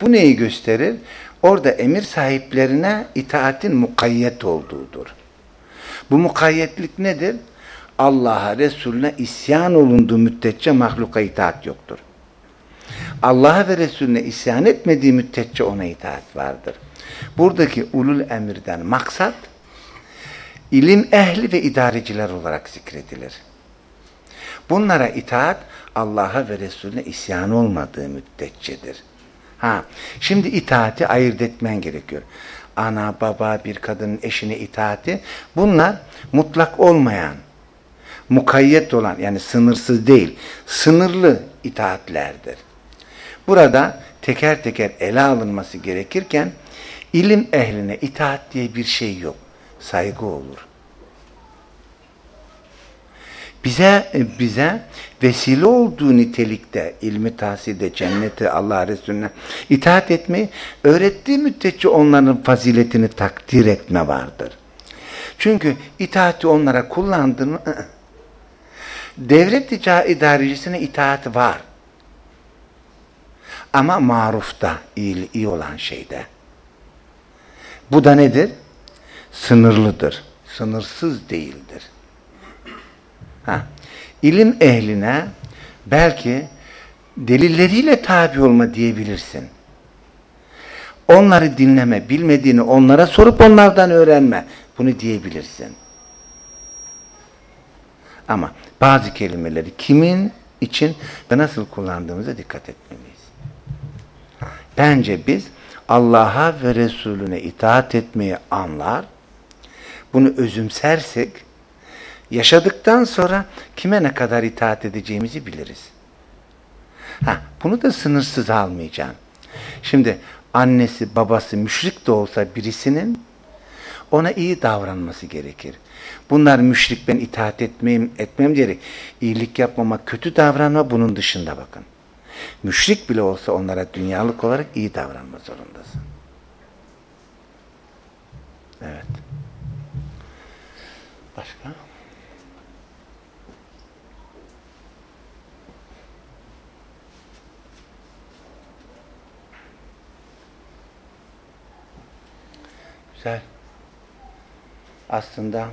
A: bu neyi gösterir? Orada emir sahiplerine itaatin mukayyet olduğudur. Bu mukayyetlik nedir? Allah'a, Resulüne isyan olunduğu müddetçe mahluka itaat yoktur. Allah'a ve Resulüne isyan etmediği müddetçe ona itaat vardır. Buradaki ulul emirden maksat ilim ehli ve idareciler olarak zikredilir. Bunlara itaat Allah'a ve Resulüne isyan olmadığı müddetçedir. Ha, şimdi itaati ayırt etmen gerekiyor. Ana, baba, bir kadının eşine itaati bunlar mutlak olmayan, mukayyet olan yani sınırsız değil, sınırlı itaatlerdir. Burada teker teker ele alınması gerekirken ilim ehline itaat diye bir şey yok. Saygı olur. Bize bize vesile olduğu nitelikte ilmi tahsilde, cenneti, Allah Resulüne itaat etmeyi öğrettiği müddetçe onların faziletini takdir etme vardır. Çünkü itaati onlara kullandığını devlet idarecisine itaat var. Ama marufta, iyi, iyi olan şeyde. Bu da nedir? Sınırlıdır. Sınırsız değildir. Ha. İlim ehline belki delilleriyle tabi olma diyebilirsin. Onları dinleme, bilmediğini onlara sorup onlardan öğrenme. Bunu diyebilirsin. Ama bazı kelimeleri kimin için ve nasıl kullandığımıza dikkat etmeliyiz. Bence biz Allah'a ve Resulüne itaat etmeyi anlar, bunu özümsersek, yaşadıktan sonra kime ne kadar itaat edeceğimizi biliriz. Ha, bunu da sınırsız almayacağım. Şimdi annesi, babası müşrik de olsa birisinin ona iyi davranması gerekir. Bunlar müşrik ben itaat etmeyeyim, etmem diyerek iyilik yapmama, kötü davranma bunun dışında bakın. Müşrik bile olsa onlara dünyalık olarak iyi davranma zorundasın. Evet. Başka? Güzel. Aslında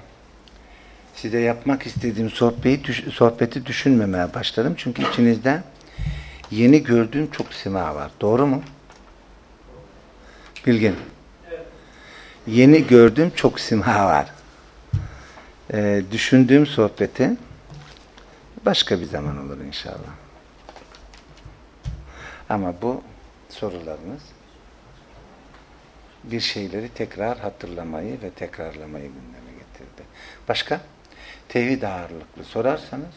A: size yapmak istediğim sohbeti, sohbeti düşünmemeye başladım. Çünkü içinizde yeni gördüğüm çok sima var. Doğru mu? Bilgin. Yeni gördüğüm çok sima var. Ee, düşündüğüm sohbeti başka bir zaman olur inşallah. Ama bu sorularınız bir şeyleri tekrar hatırlamayı ve tekrarlamayı gündeme getirdi. Başka? Tevhid ağırlıklı sorarsanız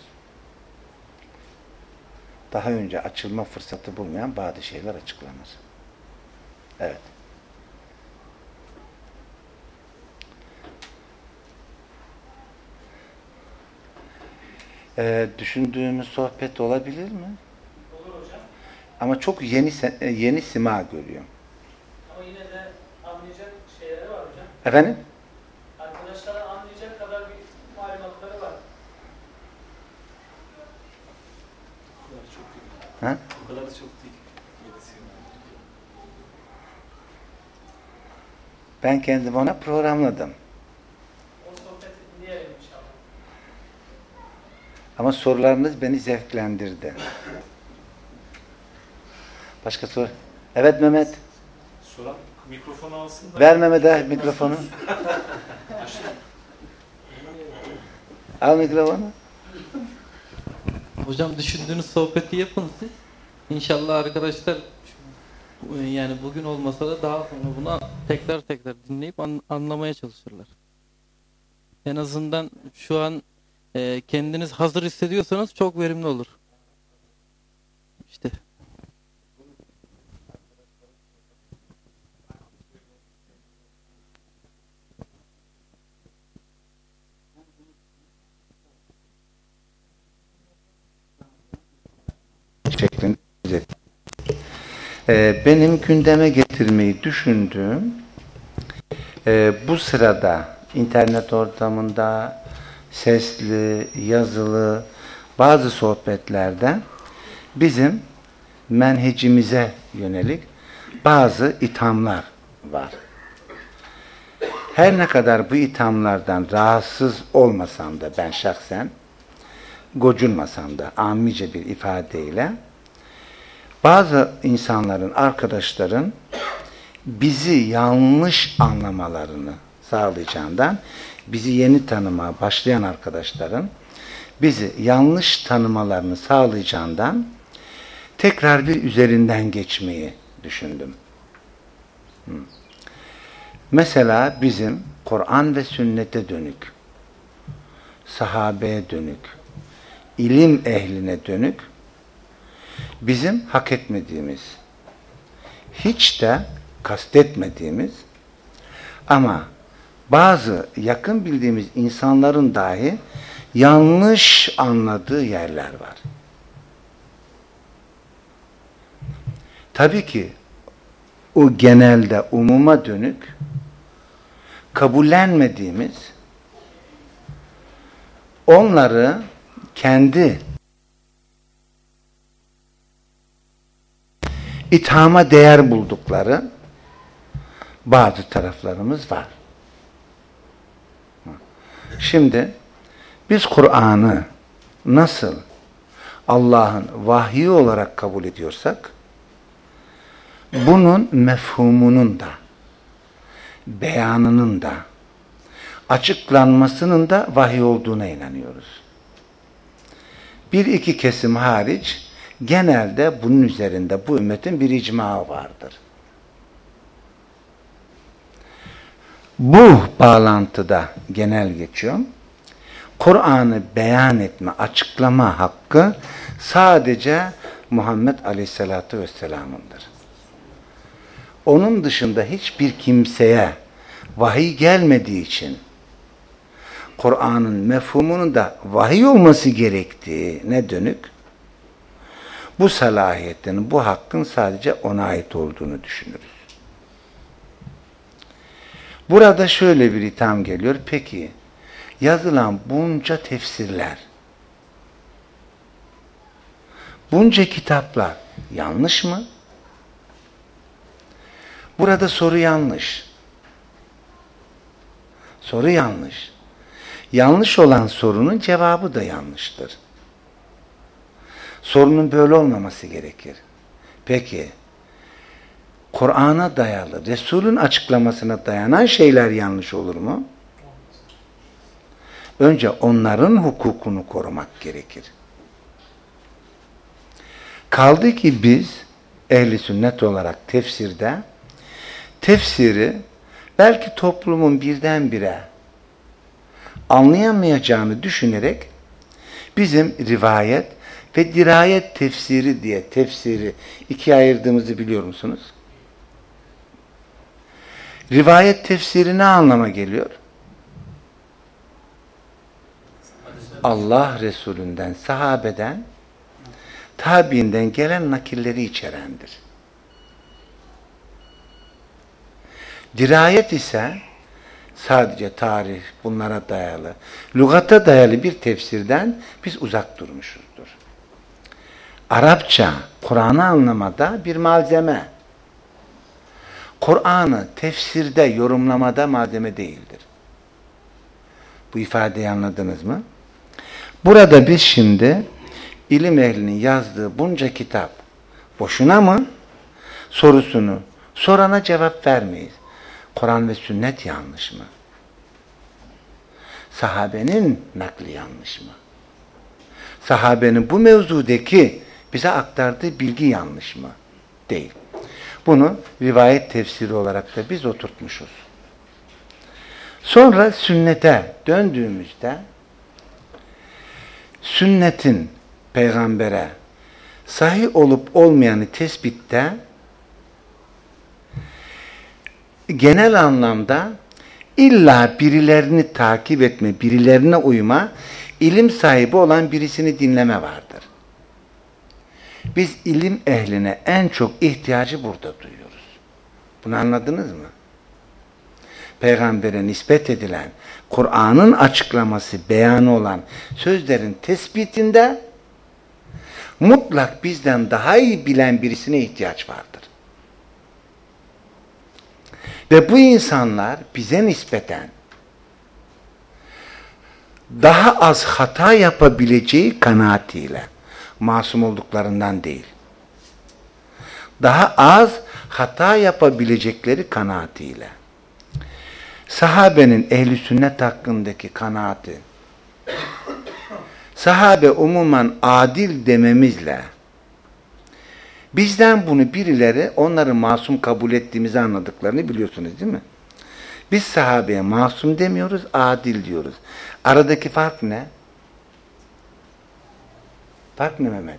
A: daha önce açılma fırsatı bulmayan bazı şeyler açıklanır. Evet. Ee, düşündüğümüz sohbet olabilir mi?
F: Olur hocam.
A: Ama çok yeni yeni sima görüyorum.
F: Ama yine de anlayacak şeyleri var hocam.
A: Efendim?
F: Arkadaşlara anlayacak kadar bir malumatları var.
A: Ha?
G: O kadar da çok değil.
A: Ben kendimi ona programladım.
F: O sohbeti dinleyelim inşallah.
A: Ama sorularınız beni zevklendirdi. Başka soru? Evet Mehmet.
G: Soran mikrofonu alsın da.
A: Ver Mehmet'e mikrofonu. Al mikrofonu.
H: Hocam düşündüğünüz sohbeti yapın siz. İnşallah arkadaşlar Yani bugün olmasa da daha sonra bunu tekrar tekrar dinleyip an- anlamaya çalışırlar. En azından şu an e, kendiniz hazır hissediyorsanız çok verimli olur. İşte.
A: Ee, benim gündeme getirmeyi düşündüğüm e, bu sırada internet ortamında sesli, yazılı bazı sohbetlerde bizim menhecimize yönelik bazı ithamlar var. Her ne kadar bu ithamlardan rahatsız olmasam da ben şahsen gocunmasam da amice bir ifadeyle bazı insanların, arkadaşların bizi yanlış anlamalarını sağlayacağından bizi yeni tanımaya başlayan arkadaşların bizi yanlış tanımalarını sağlayacağından tekrar bir üzerinden geçmeyi düşündüm. Mesela bizim Kur'an ve sünnete dönük, sahabeye dönük, ilim ehline dönük bizim hak etmediğimiz, hiç de kastetmediğimiz ama bazı yakın bildiğimiz insanların dahi yanlış anladığı yerler var. Tabii ki o genelde umuma dönük kabullenmediğimiz onları kendi ithama değer buldukları bazı taraflarımız var. Şimdi biz Kur'an'ı nasıl Allah'ın vahyi olarak kabul ediyorsak bunun mefhumunun da beyanının da açıklanmasının da vahiy olduğuna inanıyoruz. Bir iki kesim hariç genelde bunun üzerinde bu ümmetin bir icma vardır. Bu bağlantıda genel geçiyorum. Kur'an'ı beyan etme, açıklama hakkı sadece Muhammed Aleyhisselatü Vesselam'ındır. Onun dışında hiçbir kimseye vahiy gelmediği için Kur'an'ın mefhumunun da vahiy olması gerektiği ne dönük? Bu salahiyetin, bu hakkın sadece ona ait olduğunu düşünürüz. Burada şöyle bir itham geliyor. Peki yazılan bunca tefsirler, bunca kitaplar yanlış mı? Burada soru yanlış. Soru yanlış. Yanlış olan sorunun cevabı da yanlıştır. Sorunun böyle olmaması gerekir. Peki, Kur'an'a dayalı, Resul'ün açıklamasına dayanan şeyler yanlış olur mu? Önce onların hukukunu korumak gerekir. Kaldı ki biz ehli sünnet olarak tefsirde tefsiri belki toplumun birdenbire anlayamayacağını düşünerek bizim rivayet ve dirayet tefsiri diye tefsiri ikiye ayırdığımızı biliyor musunuz? Rivayet tefsiri ne anlama geliyor? Allah Resulünden, sahabeden, tabiinden gelen nakilleri içerendir. Dirayet ise sadece tarih bunlara dayalı, lügata dayalı bir tefsirden biz uzak durmuşuzdur. Arapça, Kur'an'ı anlamada bir malzeme. Kur'an'ı tefsirde, yorumlamada malzeme değildir. Bu ifadeyi anladınız mı? Burada biz şimdi ilim ehlinin yazdığı bunca kitap boşuna mı sorusunu sorana cevap vermeyiz. Kur'an ve sünnet yanlış mı? Sahabenin nakli yanlış mı? Sahabenin bu mevzudaki bize aktardığı bilgi yanlış mı? Değil. Bunu rivayet tefsiri olarak da biz oturtmuşuz. Sonra sünnete döndüğümüzde sünnetin peygambere sahih olup olmayanı tespitte genel anlamda illa birilerini takip etme, birilerine uyma, ilim sahibi olan birisini dinleme vardır. Biz ilim ehline en çok ihtiyacı burada duyuyoruz. Bunu anladınız mı? Peygambere nispet edilen, Kur'an'ın açıklaması, beyanı olan sözlerin tespitinde mutlak bizden daha iyi bilen birisine ihtiyaç vardır. Ve bu insanlar bize nispeten daha az hata yapabileceği kanaatiyle masum olduklarından değil. Daha az hata yapabilecekleri kanaatiyle. Sahabenin ehli sünnet hakkındaki kanaati sahabe umuman adil dememizle bizden bunu birileri onları masum kabul ettiğimizi anladıklarını biliyorsunuz değil mi? Biz sahabeye masum demiyoruz, adil diyoruz. Aradaki fark ne? Fark ne Mehmet?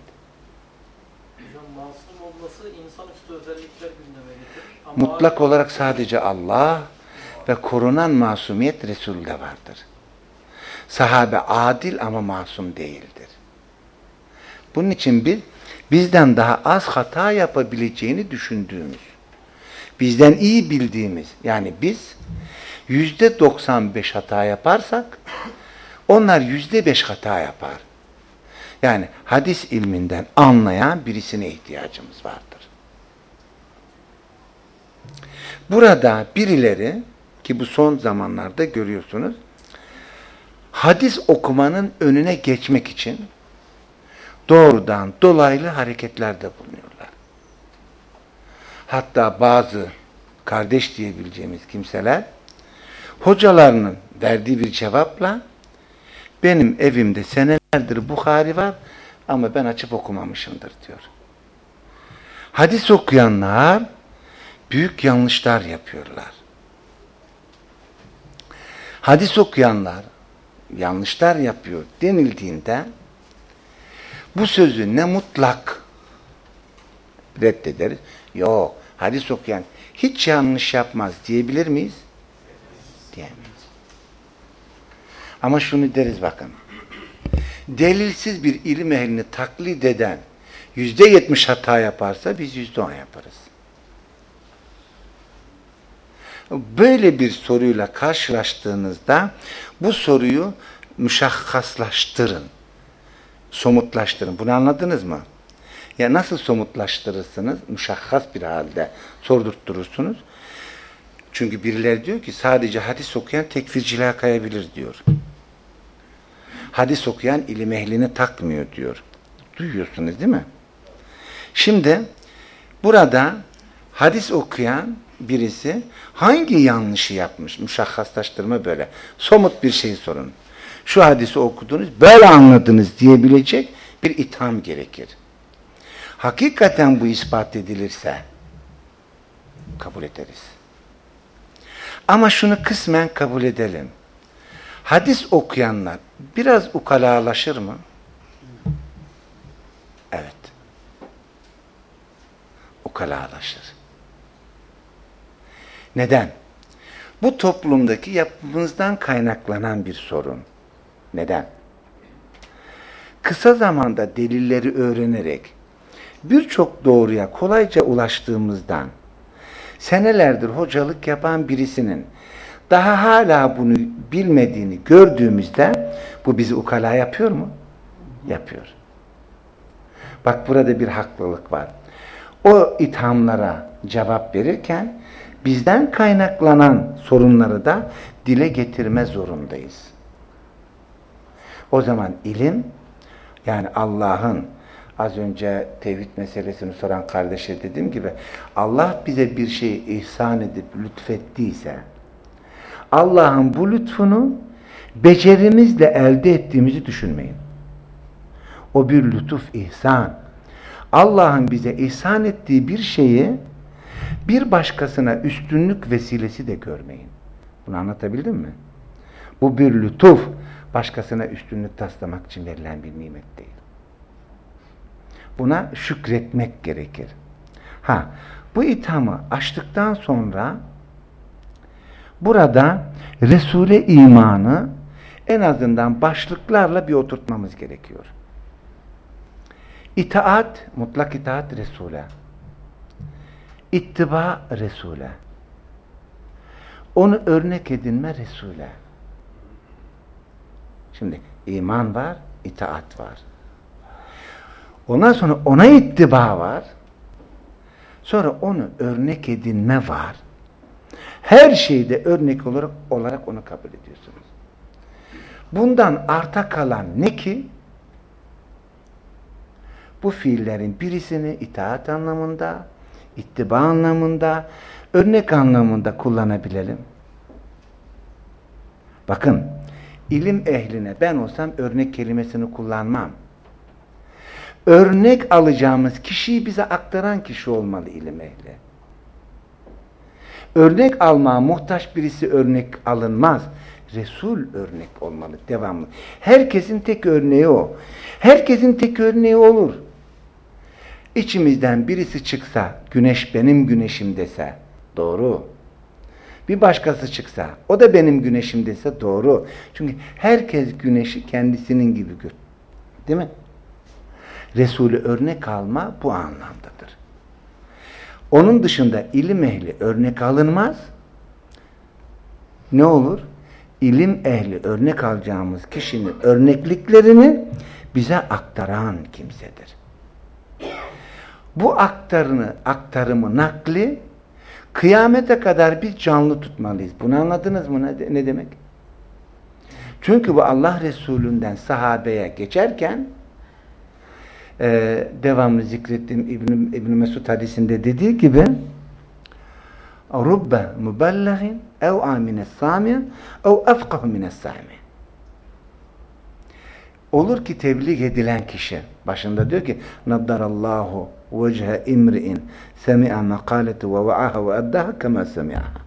F: Hocam masum olması insanüstü özellikler gündeme getirir. Ama
A: Mutlak olarak sadece Allah ve korunan masumiyet Resul'de vardır. Sahabe adil ama masum değildir. Bunun için biz bizden daha az hata yapabileceğini düşündüğümüz, bizden iyi bildiğimiz, yani biz yüzde 95 hata yaparsak, onlar yüzde beş hata yapar. Yani hadis ilminden anlayan birisine ihtiyacımız vardır. Burada birileri ki bu son zamanlarda görüyorsunuz hadis okumanın önüne geçmek için doğrudan dolaylı hareketlerde bulunuyorlar. Hatta bazı kardeş diyebileceğimiz kimseler hocalarının verdiği bir cevapla benim evimde senelerdir Bukhari var ama ben açıp okumamışımdır diyor. Hadis okuyanlar büyük yanlışlar yapıyorlar. Hadis okuyanlar yanlışlar yapıyor denildiğinde bu sözü ne mutlak reddederiz. Yok. Hadis okuyan hiç yanlış yapmaz diyebilir miyiz? Diyemeyiz. Ama şunu deriz bakın. Delilsiz bir ilim ehlini taklit eden yüzde yetmiş hata yaparsa biz yüzde on yaparız. Böyle bir soruyla karşılaştığınızda bu soruyu müşahhaslaştırın. Somutlaştırın. Bunu anladınız mı? Ya nasıl somutlaştırırsınız? Müşahhas bir halde sordurtturursunuz. Çünkü birileri diyor ki sadece hadis okuyan tekfirciliğe kayabilir diyor. Hadis okuyan ilim ehlini takmıyor diyor. Duyuyorsunuz değil mi? Şimdi burada hadis okuyan birisi hangi yanlışı yapmış? Müşahhaslaştırma böyle. Somut bir şey sorun. Şu hadisi okudunuz, böyle anladınız diyebilecek bir itham gerekir. Hakikaten bu ispat edilirse kabul ederiz. Ama şunu kısmen kabul edelim. Hadis okuyanlar biraz ukalalaşır mı? Evet. Ukalalaşır. Neden? Bu toplumdaki yapımızdan kaynaklanan bir sorun. Neden? Kısa zamanda delilleri öğrenerek birçok doğruya kolayca ulaştığımızdan senelerdir hocalık yapan birisinin daha hala bunu bilmediğini gördüğümüzde bu bizi ukala yapıyor mu? Yapıyor. Bak burada bir haklılık var. O ithamlara cevap verirken bizden kaynaklanan sorunları da dile getirme zorundayız. O zaman ilim yani Allah'ın az önce tevhid meselesini soran kardeşe dediğim gibi Allah bize bir şey ihsan edip lütfettiyse Allah'ın bu lütfunu becerimizle elde ettiğimizi düşünmeyin. O bir lütuf, ihsan. Allah'ın bize ihsan ettiği bir şeyi Bir başkasına üstünlük vesilesi de görmeyin. Bunu anlatabildim mi? Bu bir lütuf. Başkasına üstünlük taslamak için verilen bir nimet değil. Buna şükretmek gerekir. Ha, bu ithamı açtıktan sonra burada Resul'e imanı en azından başlıklarla bir oturtmamız gerekiyor. İtaat, mutlak itaat Resul'e. İttiba Resul'e. Onu örnek edinme Resul'e. Şimdi iman var, itaat var. Ondan sonra ona ittiba var. Sonra onu örnek edinme var. Her şeyde örnek olarak, olarak onu kabul ediyorsunuz. Bundan arta kalan ne ki? Bu fiillerin birisini itaat anlamında, ittiba anlamında, örnek anlamında kullanabilelim. Bakın, ilim ehline ben olsam örnek kelimesini kullanmam. Örnek alacağımız kişiyi bize aktaran kişi olmalı ilim ehli. Örnek almaya muhtaç birisi örnek alınmaz. Resul örnek olmalı devamlı. Herkesin tek örneği o. Herkesin tek örneği olur. İçimizden birisi çıksa, güneş benim güneşim dese, doğru. Bir başkası çıksa, o da benim güneşim dese doğru. Çünkü herkes güneşi kendisinin gibi gör. Değil mi? Resulü örnek alma bu anlamdadır. Onun dışında ilim ehli örnek alınmaz. Ne olur? İlim ehli örnek alacağımız kişinin örnekliklerini bize aktaran kimsedir. Bu aktarını, aktarımı, nakli kıyamete kadar biz canlı tutmalıyız. Bunu anladınız mı? Ne, ne demek? Çünkü bu Allah Resulü'nden sahabeye geçerken e, devamlı zikrettiğim İbn, İbn Mesud hadisinde dediği gibi rubbe mubellegin ev amines sami ev efkahu mines sami olur ki tebliğ edilen kişi başında diyor ki naddarallahu vecehe imri'in semi'a makaleti ve va'aha ve eddaha kema semi'aha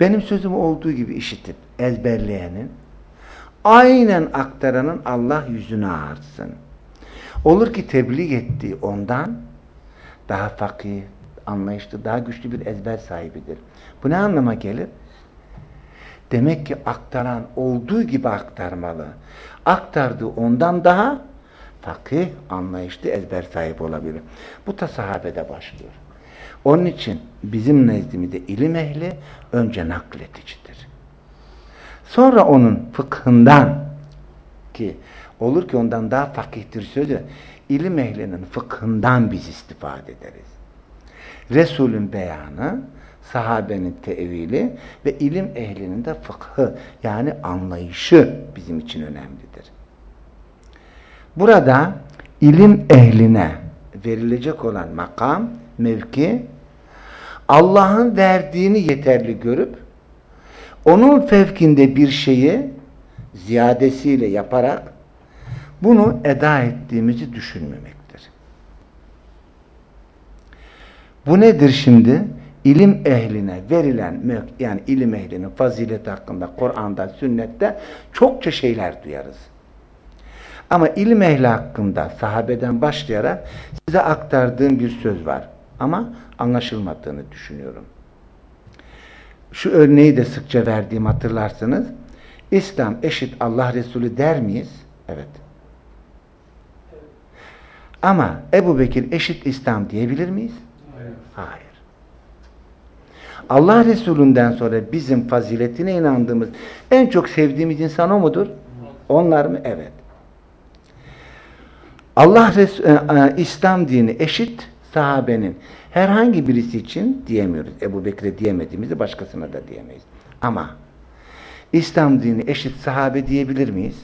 A: benim sözüm olduğu gibi işitip ezberleyenin aynen aktaranın Allah yüzünü ağartsın. Olur ki tebliğ ettiği ondan daha fakir, anlayışlı, daha güçlü bir ezber sahibidir. Bu ne anlama gelir? Demek ki aktaran olduğu gibi aktarmalı. Aktardığı ondan daha fakih, anlayışlı, ezber sahibi olabilir. Bu da başlıyor. Onun için bizim nezdimizde ilim ehli önce nakleticidir. Sonra onun fıkhından ki olur ki ondan daha fakihtir sözü ilim ehlinin fıkhından biz istifade ederiz. Resulün beyanı, sahabenin tevili ve ilim ehlinin de fıkhı yani anlayışı bizim için önemlidir. Burada ilim ehline verilecek olan makam, mevki Allah'ın verdiğini yeterli görüp onun fevkinde bir şeyi ziyadesiyle yaparak bunu eda ettiğimizi düşünmemektir. Bu nedir şimdi? İlim ehline verilen, yani ilim ehlinin fazileti hakkında Kur'an'da, sünnette çokça şeyler duyarız. Ama ilim ehli hakkında sahabeden başlayarak size aktardığım bir söz var. Ama anlaşılmadığını düşünüyorum. Şu örneği de sıkça verdiğim hatırlarsınız. İslam eşit Allah Resulü der miyiz? Evet. Ama Ebu Bekir eşit İslam diyebilir miyiz? Hayır. Hayır. Allah Resulü'nden sonra bizim faziletine inandığımız, en çok sevdiğimiz insan o mudur? Onlar mı? Evet. Allah Resul, e, e, İslam dini eşit sahabenin herhangi birisi için diyemiyoruz. Ebu Bekir'e diyemediğimizi başkasına da diyemeyiz. Ama İslam dini eşit sahabe diyebilir miyiz?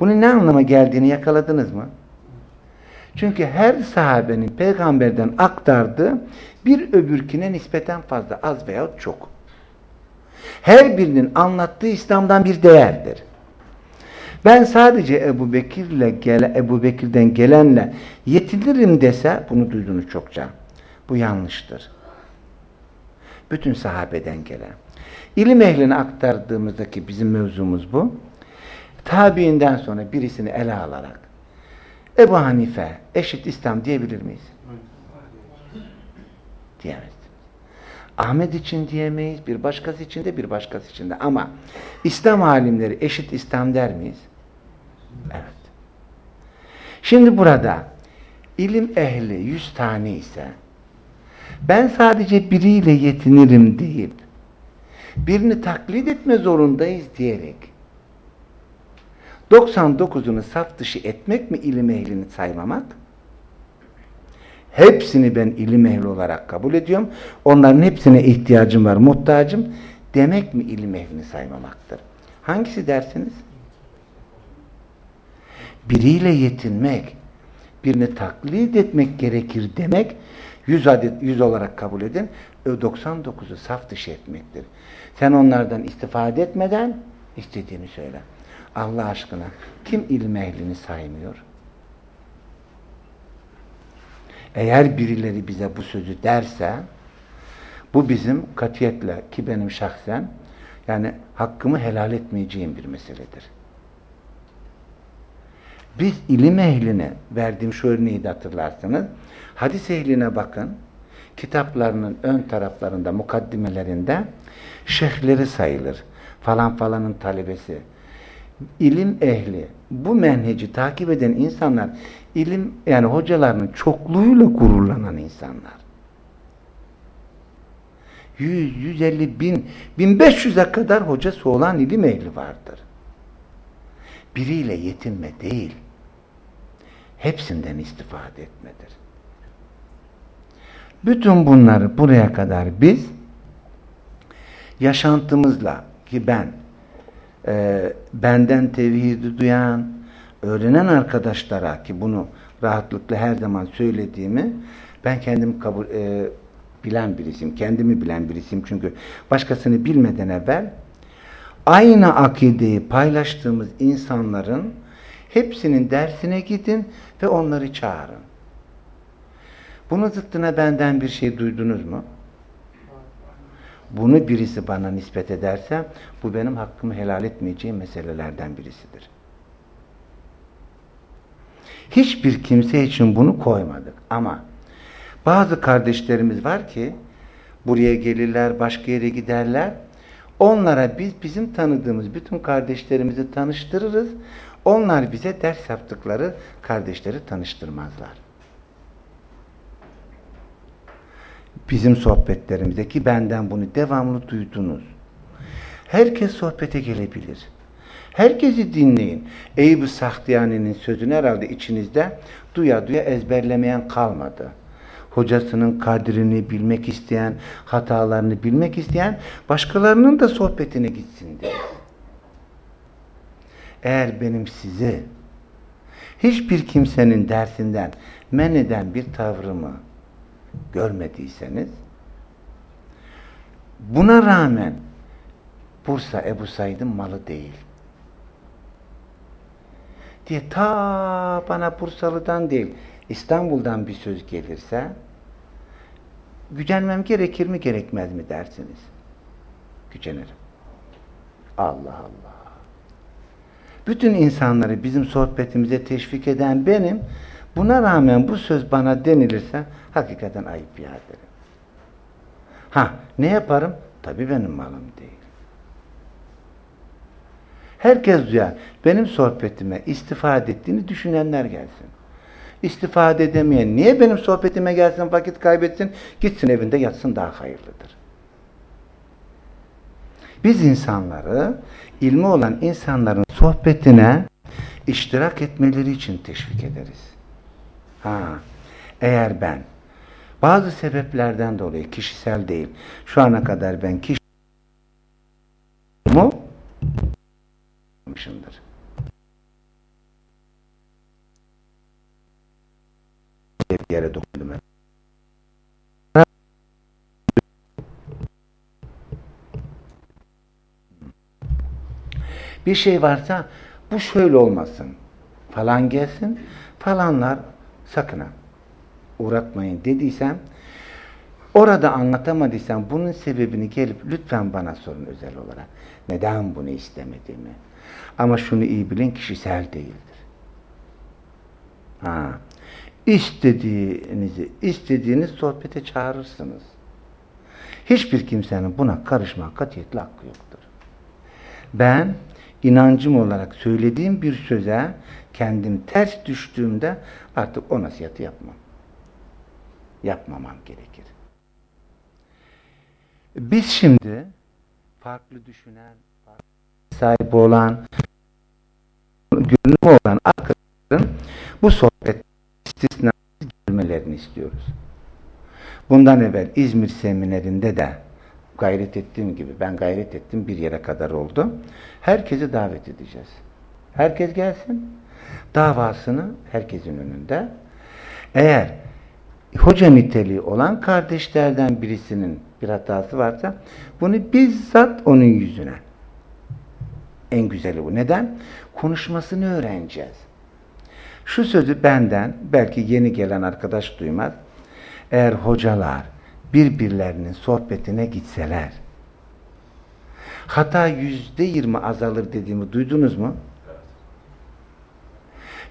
A: Bunun ne anlama geldiğini yakaladınız mı? Çünkü her sahabenin peygamberden aktardığı bir öbürkine nispeten fazla, az veya çok. Her birinin anlattığı İslam'dan bir değerdir. Ben sadece Ebu Bekir'le gele, Ebu Bekir'den gelenle yetinirim dese, bunu duydunuz çokça. Bu yanlıştır. Bütün sahabeden gelen. İlim ehline aktardığımızdaki bizim mevzumuz bu. Tabiinden sonra birisini ele alarak Ebu Hanife eşit İslam diyebilir miyiz? Diyemeyiz. Ahmet için diyemeyiz, bir başkası için de bir başkası için de. Ama İslam alimleri eşit İslam der miyiz? Evet. Şimdi burada ilim ehli yüz tane ise ben sadece biriyle yetinirim deyip birini taklit etme zorundayız diyerek 99'unu saf dışı etmek mi ilim ehlini saymamak? Hepsini ben ilim ehli olarak kabul ediyorum. Onların hepsine ihtiyacım var, muhtacım demek mi ilim ehlini saymamaktır? Hangisi dersiniz? Biriyle yetinmek, birini taklit etmek gerekir demek, yüz adet yüz olarak kabul edin, 99'u saf dışı etmektir. Sen onlardan istifade etmeden istediğini söyle. Allah aşkına kim ilim ehlini saymıyor? Eğer birileri bize bu sözü derse bu bizim katiyetle ki benim şahsen yani hakkımı helal etmeyeceğim bir meseledir. Biz ilim ehline verdiğim şu örneği de hatırlarsınız. Hadis ehline bakın. Kitaplarının ön taraflarında, mukaddimelerinde şeyhleri sayılır. Falan falanın talebesi. İlim ehli, bu menheci takip eden insanlar, ilim yani hocalarının çokluğuyla gururlanan insanlar. 100, 150 bin, 1500'e kadar hocası olan ilim ehli vardır. Biriyle yetinme değil, hepsinden istifade etmedir. Bütün bunları buraya kadar biz yaşantımızla ki ben e, benden tevhidi duyan, öğrenen arkadaşlara ki bunu rahatlıkla her zaman söylediğimi ben kendim kabul e, bilen birisiyim, kendimi bilen birisiyim çünkü başkasını bilmeden evvel aynı akideyi paylaştığımız insanların hepsinin dersine gidin ve onları çağırın. Bunun zıttına benden bir şey duydunuz mu? Bunu birisi bana nispet ederse bu benim hakkımı helal etmeyeceğim meselelerden birisidir. Hiçbir kimse için bunu koymadık ama bazı kardeşlerimiz var ki buraya gelirler, başka yere giderler. Onlara biz bizim tanıdığımız bütün kardeşlerimizi tanıştırırız. Onlar bize ders yaptıkları kardeşleri tanıştırmazlar. Bizim sohbetlerimizdeki benden bunu devamlı duydunuz. Herkes sohbete gelebilir. Herkesi dinleyin. Eyüp-ü Sahtiyani'nin sözünü herhalde içinizde duya duya ezberlemeyen kalmadı. Hocasının kadrini bilmek isteyen, hatalarını bilmek isteyen, başkalarının da sohbetine gitsin diye. Eğer benim size hiçbir kimsenin dersinden men eden bir tavrımı görmediyseniz buna rağmen Bursa Ebu Said'in malı değil. Diye ta bana Bursalı'dan değil İstanbul'dan bir söz gelirse gücenmem gerekir mi gerekmez mi dersiniz. Gücenirim. Allah Allah. Bütün insanları bizim sohbetimize teşvik eden benim. Buna rağmen bu söz bana denilirse hakikaten ayıp ya derim. Ha ne yaparım? Tabii benim malım değil. Herkes duyar. Benim sohbetime istifade ettiğini düşünenler gelsin. İstifade edemeyen niye benim sohbetime gelsin vakit kaybetsin gitsin evinde yatsın daha hayırlıdır. Biz insanları ilmi olan insanların sohbetine iştirak etmeleri için teşvik ederiz. Ha, eğer ben bazı sebeplerden dolayı kişisel değil şu ana kadar ben kişi mu yapmışımdır. Bir yere dokundum. Bir şey varsa bu şöyle olmasın. Falan gelsin, falanlar sakın ha uğratmayın dediysem Orada anlatamadıysan bunun sebebini gelip lütfen bana sorun özel olarak. Neden bunu istemediğimi. Ama şunu iyi bilin kişisel değildir. Ha. İstediğinizi, istediğiniz sohbete çağırırsınız. Hiçbir kimsenin buna karışma katiyetle hakkı yoktur. Ben inancım olarak söylediğim bir söze kendim ters düştüğümde artık o nasihatı yapmam. Yapmamam gerekir. Biz şimdi farklı düşünen, farklı sahip olan, gönlü olan arkadaşların bu sohbet istisna gelmelerini istiyoruz. Bundan evvel İzmir seminerinde de gayret ettiğim gibi ben gayret ettim bir yere kadar oldu. Herkesi davet edeceğiz. Herkes gelsin. Davasını herkesin önünde. Eğer hoca niteliği olan kardeşlerden birisinin bir hatası varsa bunu bizzat onun yüzüne. En güzeli bu. Neden? Konuşmasını öğreneceğiz. Şu sözü benden belki yeni gelen arkadaş duymaz. Eğer hocalar birbirlerinin sohbetine gitseler hata yüzde yirmi azalır dediğimi duydunuz mu?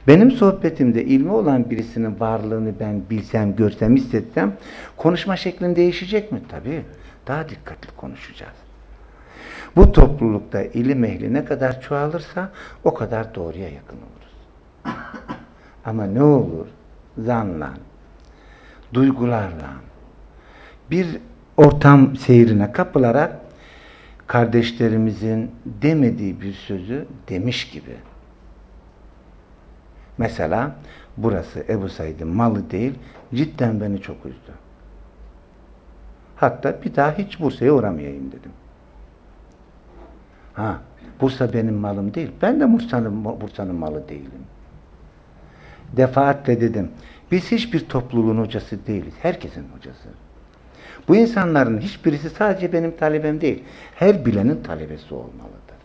A: Benim sohbetimde ilmi olan birisinin varlığını ben bilsem, görsem, hissetsem konuşma şeklin değişecek mi? Tabii. Daha dikkatli konuşacağız. Bu toplulukta ilim ehli ne kadar çoğalırsa o kadar doğruya yakın oluruz. (clears throat) Ama ne olur? Zanla, duygularla, bir ortam seyrine kapılarak kardeşlerimizin demediği bir sözü demiş gibi. Mesela burası Ebu Said'in malı değil, cidden beni çok üzdü. Hatta bir daha hiç Bursa'ya uğramayayım dedim. Ha, Bursa benim malım değil. Ben de Bursa'nın Bursa'nın malı değilim. Defaatle dedim. Biz hiçbir topluluğun hocası değiliz. Herkesin hocası. Bu insanların hiçbirisi sadece benim talebem değil. Her bilenin talebesi olmalıdır.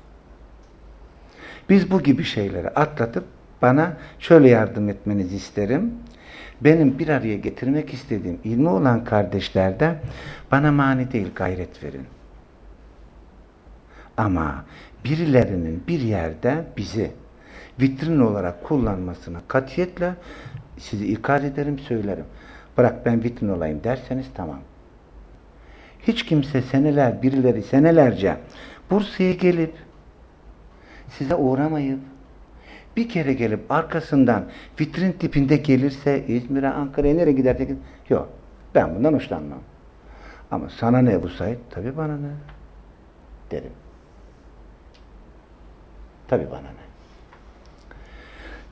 A: Biz bu gibi şeyleri atlatıp bana şöyle yardım etmenizi isterim. Benim bir araya getirmek istediğim ilmi olan kardeşlerden bana mani değil gayret verin. Ama birilerinin bir yerde bizi vitrin olarak kullanmasına katiyetle sizi ikaz ederim, söylerim. Bırak ben vitrin olayım derseniz tamam. Hiç kimse seneler, birileri senelerce Bursa'ya gelip size uğramayıp bir kere gelip arkasından vitrin tipinde gelirse İzmir'e, Ankara'ya nereye giderse yok. Ben bundan hoşlanmam. Ama sana ne bu Said? Tabii bana ne? Derim. Tabii bana ne?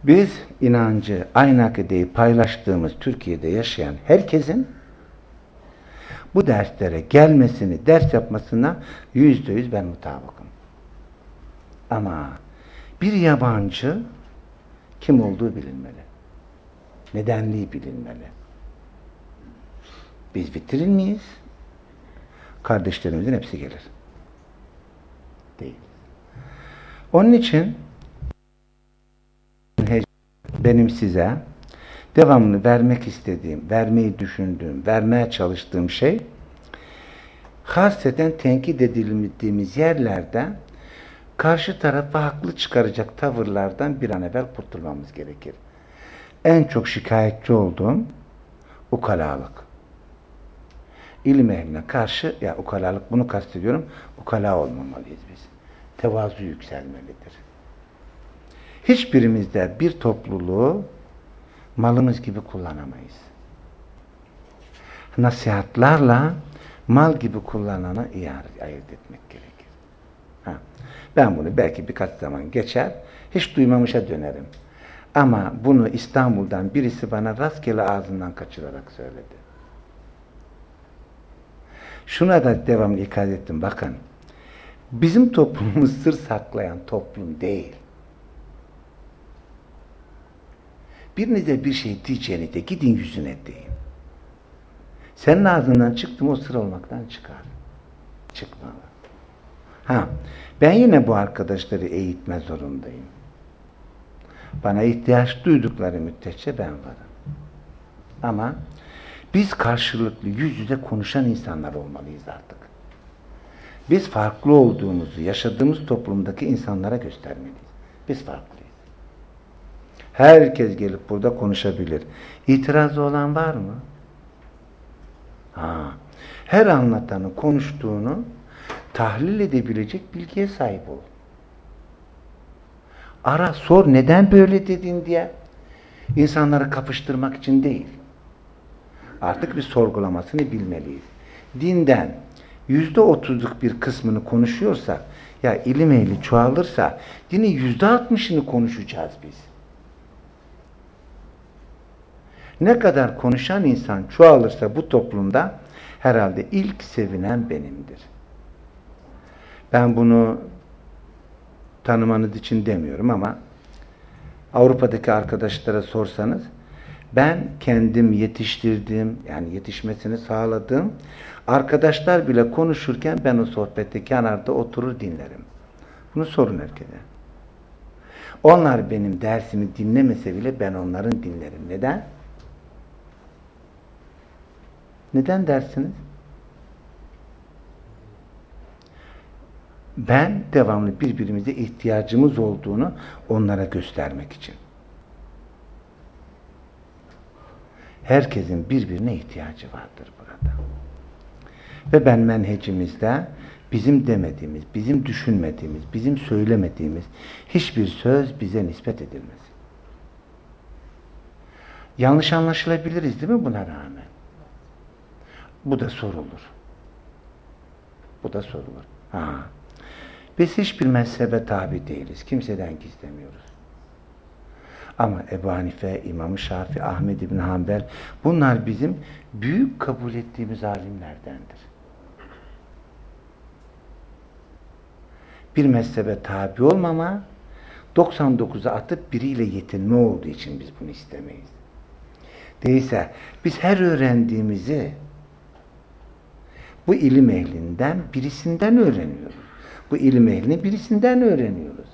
A: Biz inancı, aynı akideyi paylaştığımız Türkiye'de yaşayan herkesin bu derslere gelmesini, ders yapmasına yüzde yüz ben mutabıkım. Ama bir yabancı kim olduğu bilinmeli. Nedenliği bilinmeli. Biz bitirir miyiz? Kardeşlerimizin hepsi gelir. Değil. Onun için benim size devamlı vermek istediğim, vermeyi düşündüğüm, vermeye çalıştığım şey hasreten tenkit edildiğimiz yerlerde karşı tarafı haklı çıkaracak tavırlardan bir an evvel kurtulmamız gerekir. En çok şikayetçi olduğum ukalalık. İlim ehline karşı, ya ukalalık bunu kastediyorum, ukala olmamalıyız biz. Tevazu yükselmelidir. Hiçbirimizde bir topluluğu malımız gibi kullanamayız. Nasihatlarla mal gibi kullananı iyi ayırt etmek gerekir. Ben bunu belki birkaç zaman geçer, hiç duymamışa dönerim. Ama bunu İstanbul'dan birisi bana rastgele ağzından kaçırarak söyledi. Şuna da devamlı ikaz ettim. Bakın, bizim toplumumuz (laughs) sır saklayan toplum değil. Birinize bir şey diyeceğini de gidin yüzüne deyin. Senin ağzından çıktım o sır olmaktan çıkar. Çıkmalı. Ha, ben yine bu arkadaşları eğitme zorundayım. Bana ihtiyaç duydukları müddetçe ben varım. Ama Biz karşılıklı yüz yüze konuşan insanlar olmalıyız artık. Biz farklı olduğumuzu yaşadığımız toplumdaki insanlara göstermeliyiz. Biz farklıyız. Herkes gelip burada konuşabilir. İtirazı olan var mı? Ha. Her anlatanın konuştuğunu tahlil edebilecek bilgiye sahip ol. Ara sor neden böyle dedin diye. İnsanları kapıştırmak için değil. Artık bir sorgulamasını bilmeliyiz. Dinden yüzde otuzluk bir kısmını konuşuyorsa ya ilim ehli çoğalırsa dinin yüzde altmışını konuşacağız biz. Ne kadar konuşan insan çoğalırsa bu toplumda herhalde ilk sevinen benimdir. Ben bunu tanımanız için demiyorum ama Avrupa'daki arkadaşlara sorsanız ben kendim yetiştirdiğim yani yetişmesini sağladığım arkadaşlar bile konuşurken ben o sohbette kenarda oturur dinlerim. Bunu sorun herkese. Onlar benim dersimi dinlemese bile ben onların dinlerim. Neden? Neden dersiniz? Ben devamlı birbirimize ihtiyacımız olduğunu onlara göstermek için. Herkesin birbirine ihtiyacı vardır burada. Ve ben menhecimizde bizim demediğimiz, bizim düşünmediğimiz, bizim söylemediğimiz hiçbir söz bize nispet edilmez. Yanlış anlaşılabiliriz değil mi buna rağmen? Bu da sorulur. Bu da sorulur. Ha. Biz hiçbir mezhebe tabi değiliz. Kimseden gizlemiyoruz. Ama Ebu Hanife, İmam-ı Şafi, Ahmed İbn Hanbel bunlar bizim büyük kabul ettiğimiz alimlerdendir. Bir mezhebe tabi olmama 99'a atıp biriyle yetinme olduğu için biz bunu istemeyiz. Değilse biz her öğrendiğimizi bu ilim ehlinden birisinden öğreniyoruz. Bu ilim ehlini birisinden öğreniyoruz.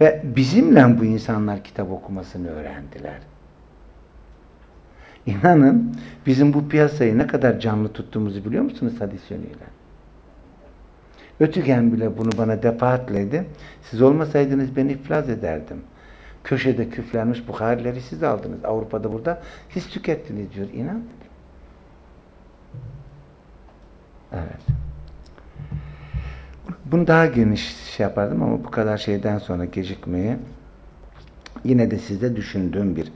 A: Ve bizimle bu insanlar kitap okumasını öğrendiler. İnanın bizim bu piyasayı ne kadar canlı tuttuğumuzu biliyor musunuz hadis yönüyle? Ötügen bile bunu bana defaatleydi. Siz olmasaydınız ben iflas ederdim. Köşede küflenmiş Bukharileri siz aldınız. Avrupa'da burada siz tükettiniz diyor. İnan. Evet. Bunu daha geniş şey yapardım ama bu kadar şeyden sonra gecikmeyi yine de sizde düşündüğüm bir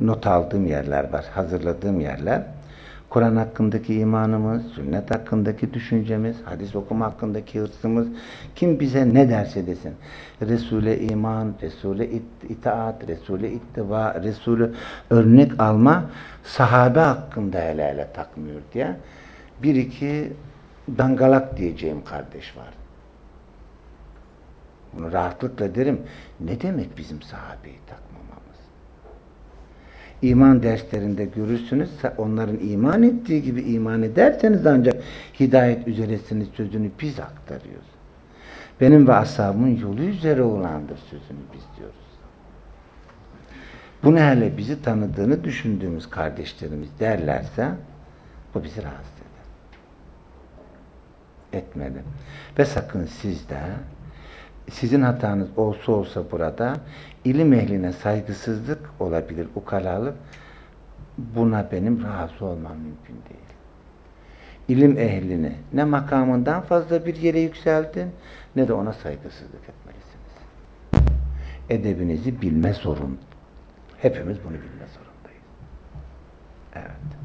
A: not aldığım yerler var. Hazırladığım yerler. Kur'an hakkındaki imanımız, sünnet hakkındaki düşüncemiz, hadis okuma hakkındaki hırsımız, kim bize ne derse desin. Resul'e iman, Resul'e itaat, Resul'e ittiba, Resul'e örnek alma, sahabe hakkında hele hele takmıyor diye bir iki dangalak diyeceğim kardeş var. Bunu rahatlıkla derim. Ne demek bizim sahabeyi takmamamız? İman derslerinde görürsünüz. Onların iman ettiği gibi iman ederseniz ancak hidayet üzeresiniz sözünü biz aktarıyoruz. Benim ve ashabımın yolu üzere olandır sözünü biz diyoruz. Bunu hele bizi tanıdığını düşündüğümüz kardeşlerimiz derlerse bu bizi rahatsız eder. Etmeli. Ve sakın siz de sizin hatanız olsa olsa burada ilim ehline saygısızlık olabilir, ukalalık. Buna benim razı olmam mümkün değil. İlim ehlini ne makamından fazla bir yere yükseldin ne de ona saygısızlık etmelisiniz. Edebinizi bilme zorun. Hepimiz bunu bilme zorundayız. Evet.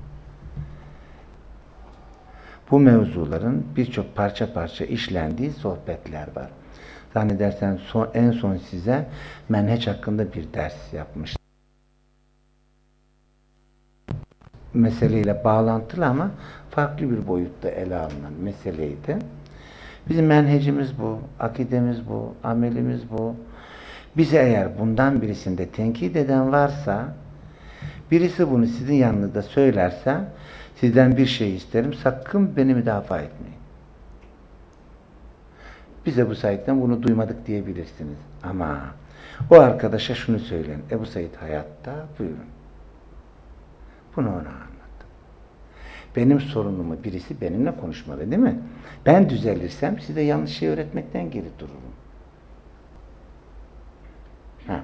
A: Bu mevzuların birçok parça parça işlendiği sohbetler var. Zannedersen son, en son size menheç hakkında bir ders yapmış. Meseleyle bağlantılı ama farklı bir boyutta ele alınan meseleydi. Bizim menhecimiz bu, akidemiz bu, amelimiz bu. Bize eğer bundan birisinde tenkit eden varsa, birisi bunu sizin yanınızda söylerse, sizden bir şey isterim, sakın beni müdafaa etmeyin. Bize bu Said'den bunu duymadık diyebilirsiniz. Ama o arkadaşa şunu söyleyin. Ebu Said hayatta buyurun. Bunu ona anlat. Benim sorunumu birisi benimle konuşmalı değil mi? Ben düzelirsem size yanlış şey öğretmekten geri dururum. Ha.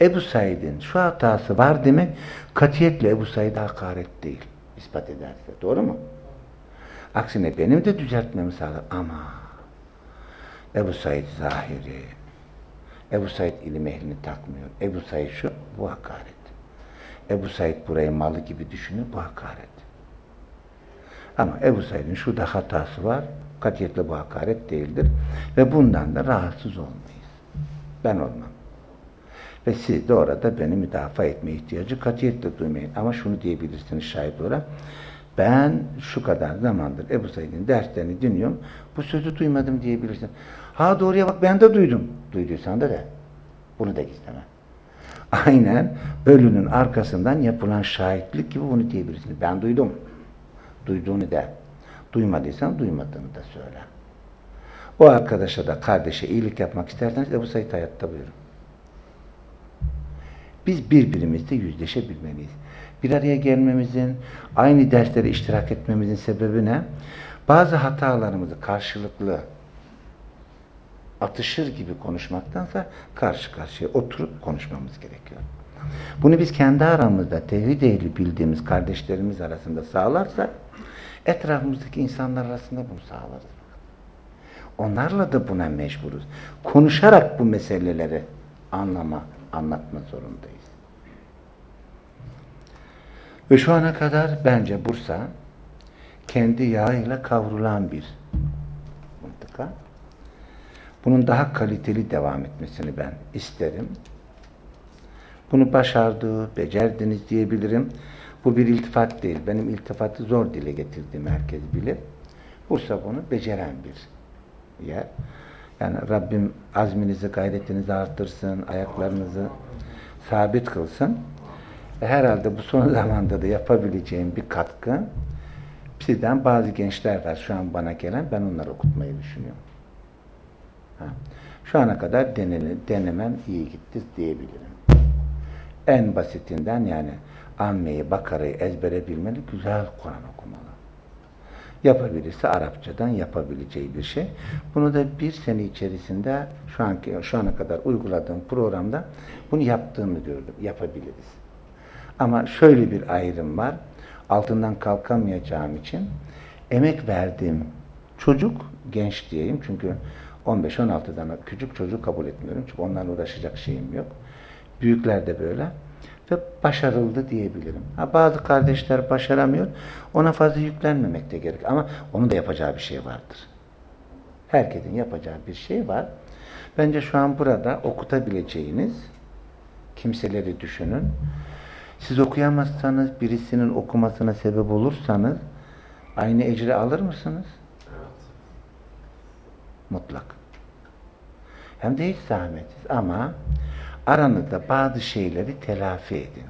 A: Ebu Said'in şu hatası var demek katiyetle Ebu Said'e hakaret değil. İspat ederse. Doğru mu? Aksine benim de düzeltmemi sağlar. Ama Ebu Said zahiri. Ebu Said ilim ehlini takmıyor. Ebu Said şu, bu hakaret. Ebu Said burayı malı gibi düşünüyor, bu hakaret. Ama Ebu Said'in şurada hatası var, katiyetle bu hakaret değildir. Ve bundan da rahatsız olmayız. Ben olmam. Ve siz de orada beni müdafaa etme ihtiyacı katiyetle duymayın. Ama şunu diyebilirsiniz şahit olarak. Ben şu kadar zamandır Ebu Said'in derslerini dinliyorum. Bu sözü duymadım diyebilirsin. Ha doğruya bak ben de duydum. Duyduysan da de. Bunu da gizleme. Aynen ölünün arkasından yapılan şahitlik gibi bunu diyebilirsin. Ben duydum. Duyduğunu de. Duymadıysan duymadığını da söyle. O arkadaşa da kardeşe iyilik yapmak isterseniz Ebu Said hayatta buyurun. Biz birbirimizle yüzleşebilmeliyiz. Bir araya gelmemizin, aynı derslere iştirak etmemizin sebebi ne? Bazı hatalarımızı karşılıklı atışır gibi konuşmaktansa karşı karşıya oturup konuşmamız gerekiyor. Bunu biz kendi aramızda tevhid ehli bildiğimiz kardeşlerimiz arasında sağlarsak etrafımızdaki insanlar arasında bunu sağlarız. Onlarla da buna mecburuz. Konuşarak bu meseleleri anlama, anlatma zorundayız. Ve şu ana kadar bence Bursa kendi yağıyla kavrulan bir mıntıka. Bunun daha kaliteli devam etmesini ben isterim. Bunu başardı, becerdiniz diyebilirim. Bu bir iltifat değil. Benim iltifatı zor dile getirdiğimi herkes bilir. Bursa bunu beceren bir yer. Yani Rabbim azminizi, gayretinizi arttırsın, ayaklarınızı sabit kılsın. Ve herhalde bu son (laughs) zamanda da yapabileceğim bir katkı sizden bazı gençler var şu an bana gelen, ben onları okutmayı düşünüyorum. Ha. Şu ana kadar denene, denemem iyi gitti diyebilirim. En basitinden yani Amme'yi, Bakara'yı ezbere bilmeli, güzel Kur'an okumalı. Yapabilirse Arapçadan yapabileceği bir şey. Bunu da bir sene içerisinde şu anki şu ana kadar uyguladığım programda bunu yaptığını gördüm. Yapabiliriz. Ama şöyle bir ayrım var. Altından kalkamayacağım için emek verdiğim çocuk, genç diyeyim çünkü 15-16'dan küçük çocuğu kabul etmiyorum. Çünkü onlarla uğraşacak şeyim yok. Büyükler de böyle. Ve başarıldı diyebilirim. Ha, bazı kardeşler başaramıyor. Ona fazla yüklenmemek de gerek. Ama onun da yapacağı bir şey vardır. Herkesin yapacağı bir şey var. Bence şu an burada okutabileceğiniz kimseleri düşünün. Siz okuyamazsanız, birisinin okumasına sebep olursanız aynı ecri alır mısınız? Mutlak. Hem de hiç zahmetsiz ama aranızda bazı şeyleri telafi edin.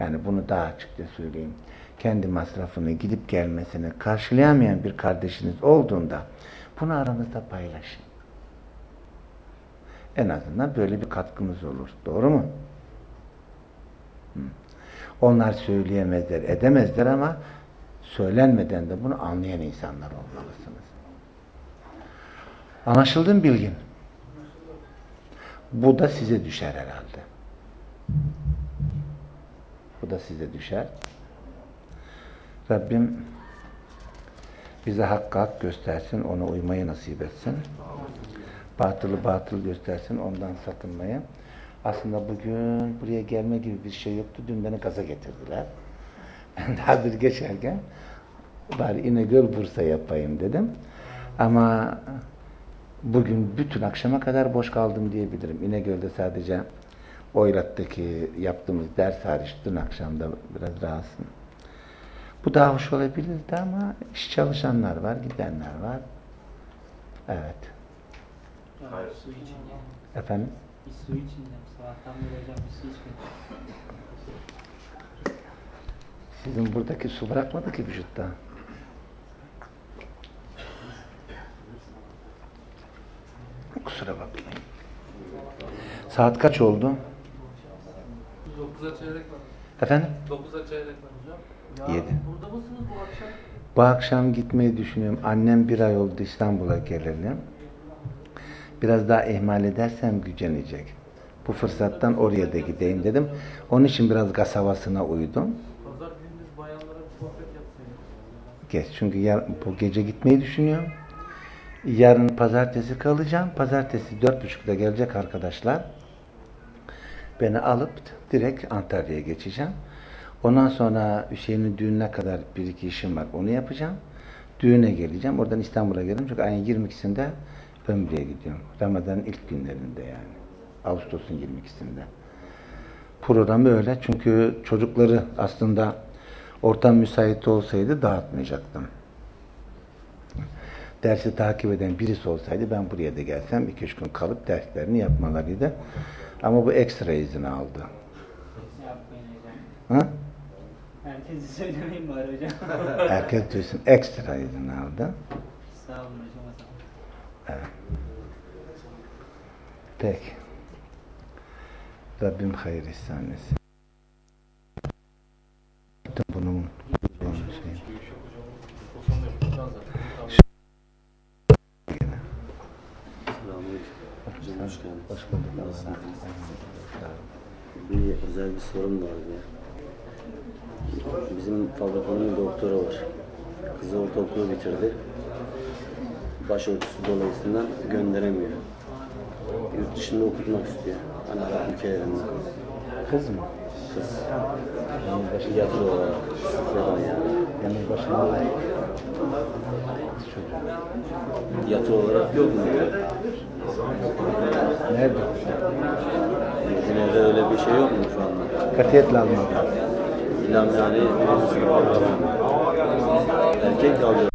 A: Yani bunu daha açıkça söyleyeyim. Kendi masrafını gidip gelmesini karşılayamayan bir kardeşiniz olduğunda bunu aranızda paylaşın. En azından böyle bir katkımız olur. Doğru mu? Onlar söyleyemezler, edemezler ama söylenmeden de bunu anlayan insanlar olmalısınız. Anlaşıldı mı bilgin? Bu da size düşer herhalde. Bu da size düşer. Rabbim bize hakkı hak göstersin, ona uymayı nasip etsin. Batılı batıl göstersin, ondan sakınmayı. Aslında bugün buraya gelme gibi bir şey yoktu. Dün beni gaza getirdiler. Ben daha bir geçerken bari İnegöl Bursa yapayım dedim. Ama bugün bütün akşama kadar boş kaldım diyebilirim. İnegöl'de sadece Oylat'taki yaptığımız ders hariç dün akşamda biraz rahatsızım. Bu daha hoş olabilirdi ama iş çalışanlar var, gidenler var. Evet.
F: Yani su için ya.
A: Efendim?
F: Bir su için de sabahtan beri hocam bir su içmedim.
A: Sizin buradaki su bırakmadı ki vücutta. Kusura bakmayın. Saat kaç oldu?
B: 9'a çeyrek var.
A: Efendim?
B: 9'a çeyrek var hocam.
F: Yarın
A: Yedi.
F: burada mısınız bu akşam?
A: Bu akşam gitmeyi düşünüyorum. Annem bir ay oldu İstanbul'a geleli. Biraz daha ihmal edersem gücenecek. Bu fırsattan oraya da gideyim dedim. Onun için biraz gaz havasına uydum. Geç. Çünkü yar- bu gece gitmeyi düşünüyorum. Yarın pazartesi kalacağım. Pazartesi dört buçukta gelecek arkadaşlar. Beni alıp direkt Antalya'ya geçeceğim. Ondan sonra Hüseyin'in düğününe kadar bir iki işim var. Onu yapacağım. Düğüne geleceğim. Oradan İstanbul'a geleceğim. Çünkü ayın 22'sinde Ömre'ye gidiyorum. Ramazan'ın ilk günlerinde yani. Ağustos'un 22'sinde. Programı öyle. Çünkü çocukları aslında ortam müsait olsaydı dağıtmayacaktım. Dersi takip eden birisi olsaydı ben buraya da gelsem iki üç gün kalıp derslerini yapmalarıydı. Ama bu ekstra izin aldı. Ha?
I: Herkese söylemeyin bari hocam. (laughs)
A: Herkes duysun ekstra izin aldı.
I: Sağ olun hocam. zaman.
A: Peki. Rabbim hayır ihsan etsin. Bunun, şey.
J: Bir özel bir sorun vardı ya. Bizim fabrikanın doktoru var. Kızı ortaokulu bitirdi. Başörtüsü dolayısıyla gönderemiyor. Yurt dışında okutmak istiyor. Arap ülkelerinde.
A: Kız mı?
J: Kız. Yatılı olarak. Sıfırdan yani.
A: Başında kız çocuğu.
J: Yatı olarak yok mu?
A: Nerede?
J: Medine'de öyle bir şey yok mu şu anda?
A: Katiyetle almadı.
J: İlham yani Erkek alıyor.